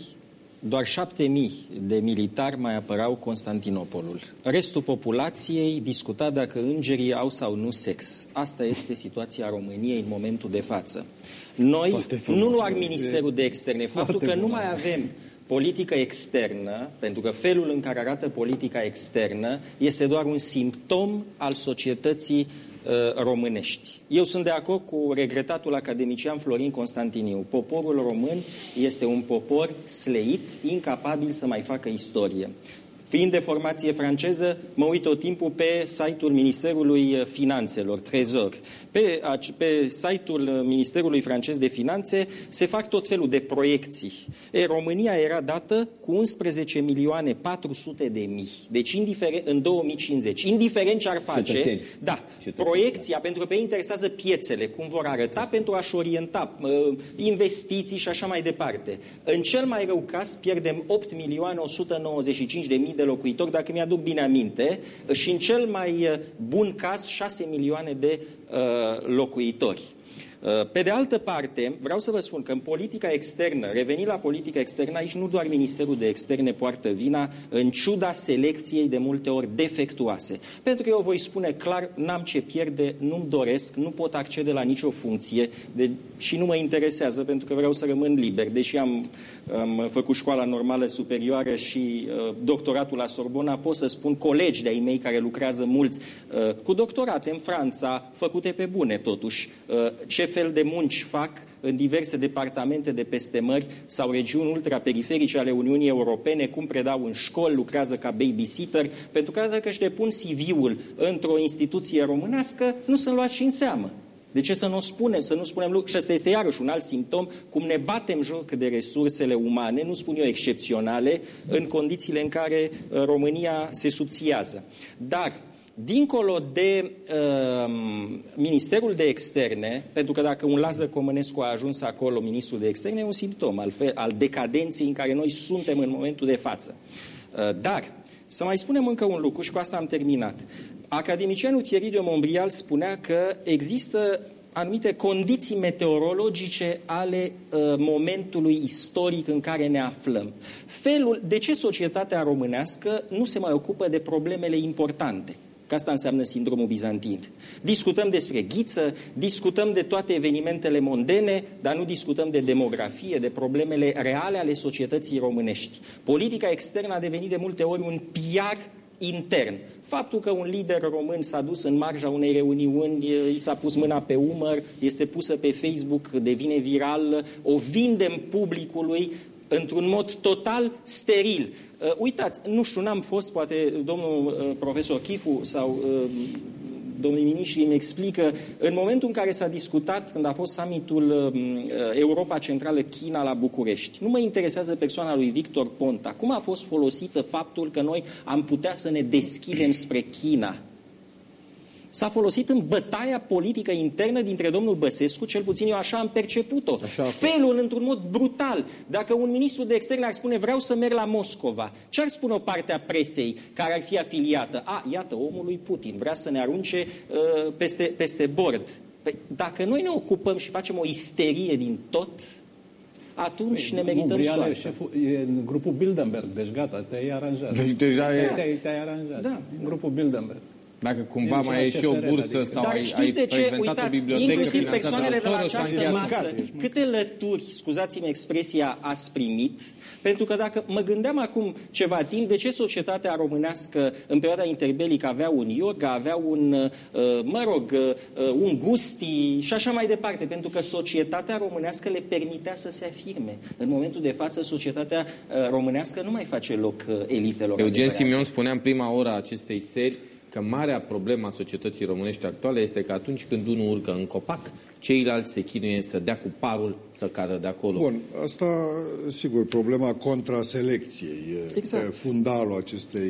doar șapte mii de militari mai apărau Constantinopolul. Restul populației discuta dacă îngerii au sau nu sex. Asta este situația României în momentul de față. Noi, nu doar Ministerul de Externe, faptul că nu mai avem politică externă, pentru că felul în care arată politica externă este doar un simptom al societății Uh, românești. Eu sunt de acord cu regretatul academician Florin Constantiniu. Poporul român este un popor sleit, incapabil să mai facă istorie. Fiind de formație franceză, mă uit tot timpul pe site-ul Ministerului Finanțelor, Trezor. Pe, pe site-ul Ministerului francez de Finanțe se fac tot felul de proiecții. E, România era dată cu 11 milioane 400 de mii. Deci indiferent, în 2050, indiferent ce ar face, Cetățeni. da, Cetățeni, proiecția, da. pentru că pe ei interesează piețele, cum vor arăta, pentru a-și orienta uh, investiții și așa mai departe. În cel mai rău caz pierdem 8 milioane 195 de mii de locuitori, dacă mi-aduc bine aminte, și în cel mai uh, bun caz 6 milioane de Uh, locuitori. Uh, pe de altă parte, vreau să vă spun că în politica externă, revenind la politica externă, aici nu doar Ministerul de Externe poartă vina, în ciuda selecției de multe ori defectuoase. Pentru că eu voi spune clar, n-am ce pierde, nu-mi doresc, nu pot accede la nicio funcție de, și nu mă interesează pentru că vreau să rămân liber, deși am am făcut școala normală superioară și uh, doctoratul la Sorbona, pot să spun colegi de-ai mei care lucrează mulți uh, cu doctorate în Franța, făcute pe bune totuși, uh, ce fel de munci fac în diverse departamente de peste mări sau regiuni ultraperiferice ale Uniunii Europene, cum predau în școli, lucrează ca babysitter, pentru că dacă își depun CV-ul într-o instituție românească, nu sunt luați și în seamă. De ce să nu spunem, să nu spunem lucruri? Și ăsta este iarăși un alt simptom, cum ne batem joc de resursele umane, nu spun eu excepționale, în condițiile în care uh, România se subțiază. Dar, dincolo de uh, Ministerul de Externe, pentru că dacă un Lazar Comănescu a ajuns acolo, ministrul de Externe, e un simptom al, fel, al decadenței în care noi suntem în momentul de față. Uh, dar, să mai spunem încă un lucru și cu asta am terminat. Academicianul Thierry de Montbrial spunea că există anumite condiții meteorologice ale uh, momentului istoric în care ne aflăm. Felul, de ce societatea românească nu se mai ocupă de problemele importante? Că asta înseamnă sindromul bizantin. Discutăm despre ghiță, discutăm de toate evenimentele mondene, dar nu discutăm de demografie, de problemele reale ale societății românești. Politica externă a devenit de multe ori un PR intern. Faptul că un lider român s-a dus în marja unei reuniuni, i s-a pus mâna pe umăr, este pusă pe Facebook, devine viral, o vindem publicului într-un mod total steril. Uh, uitați, nu știu, n-am fost, poate domnul uh, profesor Chifu sau uh, domnul ministru îmi explică, în momentul în care s-a discutat, când a fost summitul um, uh, Europa Centrală-China la București, nu mă interesează persoana lui Victor Ponta. Cum a fost folosită faptul că noi am putea să ne deschidem spre China? S-a folosit în bătaia politică internă dintre domnul Băsescu, cel puțin eu așa am perceput-o. Așa a fost. Felul, într-un mod brutal, dacă un ministru de externe ar spune vreau să merg la Moscova, ce ar spune o parte a presei care ar fi afiliată? A, iată, omul lui Putin vrea să ne arunce uh, peste, peste bord. Păi, dacă noi ne ocupăm și facem o isterie din tot, atunci ne merităm Păi, Briale, soarta. șeful, e în grupul Bilderberg, deci gata, te-ai aranjat. Deci deja e... Te-ai, te-ai aranjat. Da. În grupul Bilderberg. Dacă cumva E mai e și o CFR, bursă adică. sau Dar ai, știți ai de ce? frecventat o Uitați, bibliotecă inclusiv finanțată persoanele de la Soros, această ai masă, încheiat. câte lături, scuzați-mi expresia, ați primit? Pentru că dacă mă gândeam acum ceva timp, de ce societatea românească în perioada interbelică avea un yoga, avea un, uh, mă rog, uh, un gusti și așa mai departe? Pentru că societatea românească le permitea să se afirme. În momentul de față, societatea uh, românească nu mai face loc uh, elitelor. Eugen adevărate. Simion spunea în prima oră a acestei seri că marea problemă a societății românești actuale este că atunci când unul urcă în copac, ceilalți se chinuie să dea cu parul să cadă de acolo. Bun, asta, sigur, problema contraselecției e Exact. pe fundalul acestei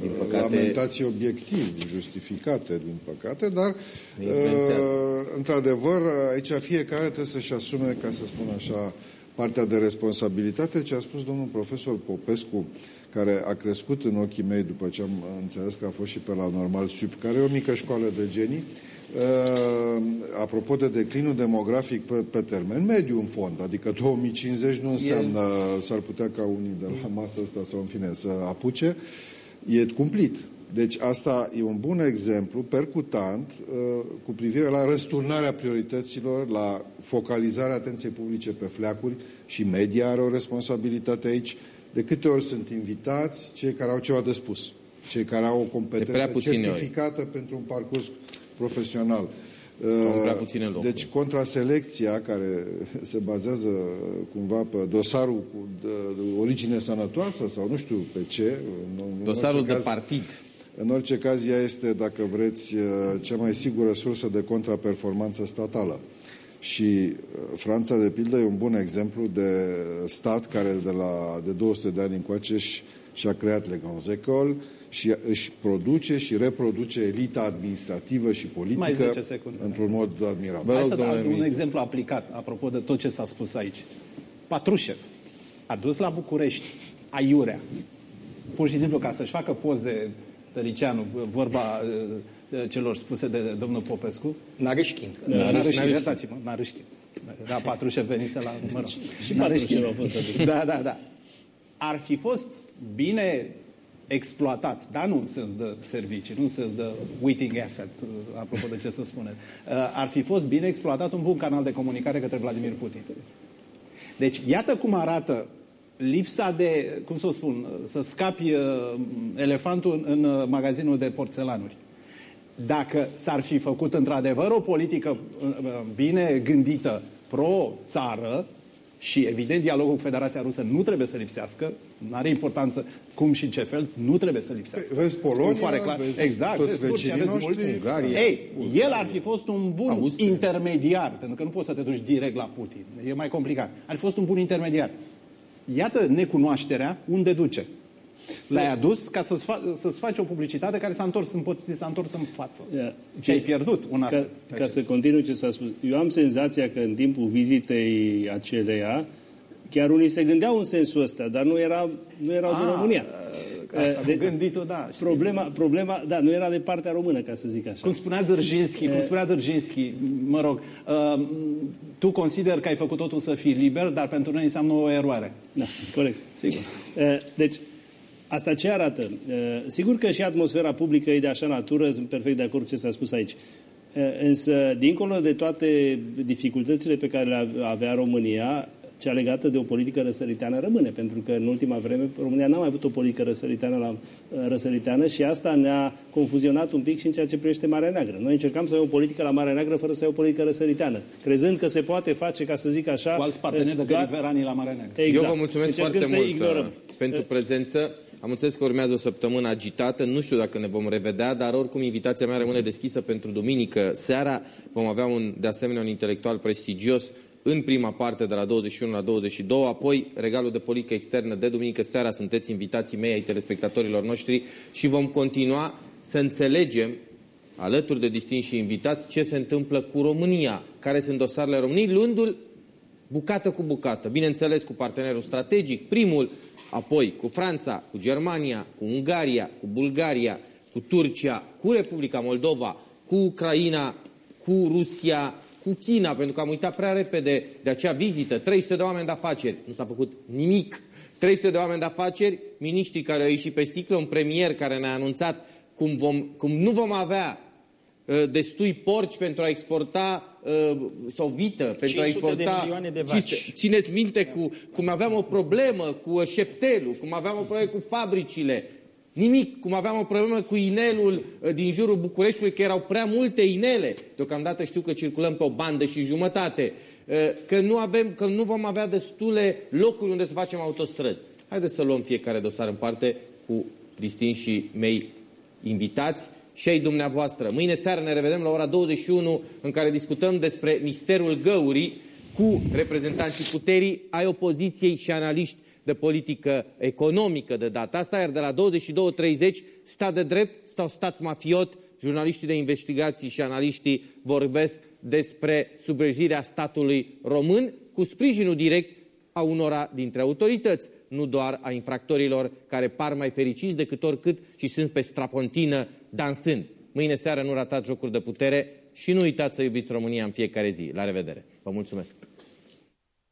din uh, păcate- lamentații obiectiv, justificate, din păcate, dar, Ne influențează. uh, într-adevăr, aici fiecare trebuie să-și asume, ca să spun așa, partea de responsabilitate, ce a spus domnul profesor Popescu, care a crescut în ochii mei după ce am înțeles că a fost și pe la Normal Sup, care e o mică școală de genii, Uh, apropo de declinul demografic pe, pe termen mediu în fond, adică 2050 nu înseamnă, s-ar putea ca unii de la masă asta sau în fine să apuce, e cumplit. Deci asta e un bun exemplu percutant uh, cu privire la răsturnarea priorităților, la focalizarea atenției publice pe fleacuri și media are o responsabilitate aici. De câte ori sunt invitați cei care au ceva de spus, cei care au o prea competență puține ori. certificată pentru un parcurs profesional. În prea puține locuri. Deci contraselecția care se bazează cumva pe dosarul cu de, de origine sănătoasă sau nu știu pe ce. în- în Dosarul orice de partid. În orice caz, ea este, dacă vreți, cea mai sigură sursă de contraperformanță statală. Și uh, Franța, de pildă, e un bun exemplu de stat care de, la, de 200 de ani încoace și, și-a creat le grandes écoles și își produce și reproduce elita administrativă și Mai politică 10 secunde. într-un mod admirabil. Vă Hai rog, să domnule dau un ministru. exemplu aplicat, apropo de tot ce s-a spus aici. Patrușev a dus la București aiurea, pur și simplu ca să-și facă poze Tăricianu, vorba uh, celor spuse de domnul Popescu. Narâșchin. Narâșchin, iertați-mă, Narâșchin. Da, Patrușev venise la, mă rog. Și Patrușev a fost adus. Da, da, da. Ar fi fost bine exploatat, dar nu în sens de servicii, nu în sens de waiting asset, uh, apropo de ce să spuneți. Uh, Ar fi fost bine exploatat un bun canal de comunicare către Vladimir Putin. Deci, iată cum arată lipsa de, cum să o spun, uh, să scapi uh, elefantul în uh, magazinul de porțelanuri. Dacă s-ar fi făcut într-adevăr o politică uh, uh, bine gândită pro-țară, și evident dialogul cu Federația Rusă nu trebuie să lipsească, nu are importanță cum și în ce fel, nu trebuie să lipsească. Vezi Polonia, Spun foarte clar. vezi exact, toți vezi Turcia, vecinii vezi noștri. mulți. Ungaria. Ei, el ar fi fost un bun Austria. intermediar, pentru că nu poți să te duci direct la Putin. E mai complicat. Ar fi fost un bun intermediar. Iată necunoașterea unde duce. L-ai adus ca să-ți, fa- să-ți faci o publicitate care s-a întors în, pot- s-a întors în față. Ia. Și ai pierdut un Ca, aset. ca să continui ce s-a spus, eu am senzația că în timpul vizitei aceleia, chiar unii se gândeau în sensul ăsta, dar nu, era, nu erau din Ah, România. Asta De- cu gânditul, da. știi. Problema, problema, da, nu era de partea română, ca să zic așa. Cum spunea Dârjinski, cum spunea Dârjinski, mă rog, uh, tu consider că ai făcut totul să fii liber, dar pentru noi înseamnă o eroare. Da, corect, sigur. Eh, Deci, asta ce arată? Eh, Sigur că și atmosfera publică e de așa natură, sunt perfect de acord cu ce s-a spus aici. Eh, Însă, dincolo de toate dificultățile pe care le avea România, cea legată de o politică răsăriteană rămâne, pentru că în ultima vreme România n-a mai avut o politică răsăriteană, la, eh, răsăriteană și asta ne-a confuzionat un pic și în ceea ce privește Marea Neagră. Noi încercam să avem o politică la Marea Neagră fără să avem o politică răsăriteană, crezând că se poate face, ca să zic așa, Cu alți parteneri de doar- riveranii la Marea Neagră. Exact. Eu vă mulțumesc Încercând foarte să mult ignorăm. uh, pentru prezență. Am înțeles că urmează o săptămână agitată. Nu știu dacă ne vom revedea, dar oricum invitația mea rămâne deschisă pentru duminică seara. Vom avea un, de asemenea un intelectual prestigios în prima parte de la 21 la 22, apoi regalul de politică externă de duminică seara. Sunteți invitații mei ai telespectatorilor noștri și vom continua să înțelegem alături de distinși invitați, ce se întâmplă cu România, care sunt dosarele României, luându-l bucată cu bucată. Bineînțeles, cu partenerul strategic, primul, apoi cu Franța, cu Germania, cu Ungaria, cu Bulgaria, cu Turcia, cu Republica Moldova, cu Ucraina, cu Rusia, cu China, pentru că am uitat prea repede de acea vizită. 300 de oameni de afaceri, nu s-a făcut nimic. 300 de oameni de afaceri, miniștrii care au ieșit pe sticlă, un premier care ne-a anunțat cum, vom, cum nu vom avea uh, destui porci pentru a exporta uh, sau vită pentru a exporta. de milioane de vaci. Țineți minte cu, cum aveam o problemă cu șeptelul, cum aveam o problemă cu fabricile, Nimic, cum aveam o problemă cu inelul uh, din jurul Bucureștiului, că erau prea multe inele. Deocamdată știu că circulăm pe o bandă și jumătate. Uh, că nu, avem, că nu vom avea destule locuri unde să facem autostrăzi. Haideți să luăm fiecare dosar în parte cu distinși mei invitați și ai dumneavoastră. Mâine seară ne revedem la ora 21 în care discutăm despre misterul găurii cu reprezentanții puterii ai opoziției și analiști de politică economică de data asta, iar de la 22.30 stat de drept sau stat mafiot, jurnaliștii de investigații și analiștii vorbesc despre subregirea statului român cu sprijinul direct a unora dintre autorități, nu doar a infractorilor care par mai fericiți decât oricât și sunt pe strapontină dansând. Mâine seară nu ratați jocuri de putere și nu uitați să iubiți România în fiecare zi. La revedere! Vă mulțumesc!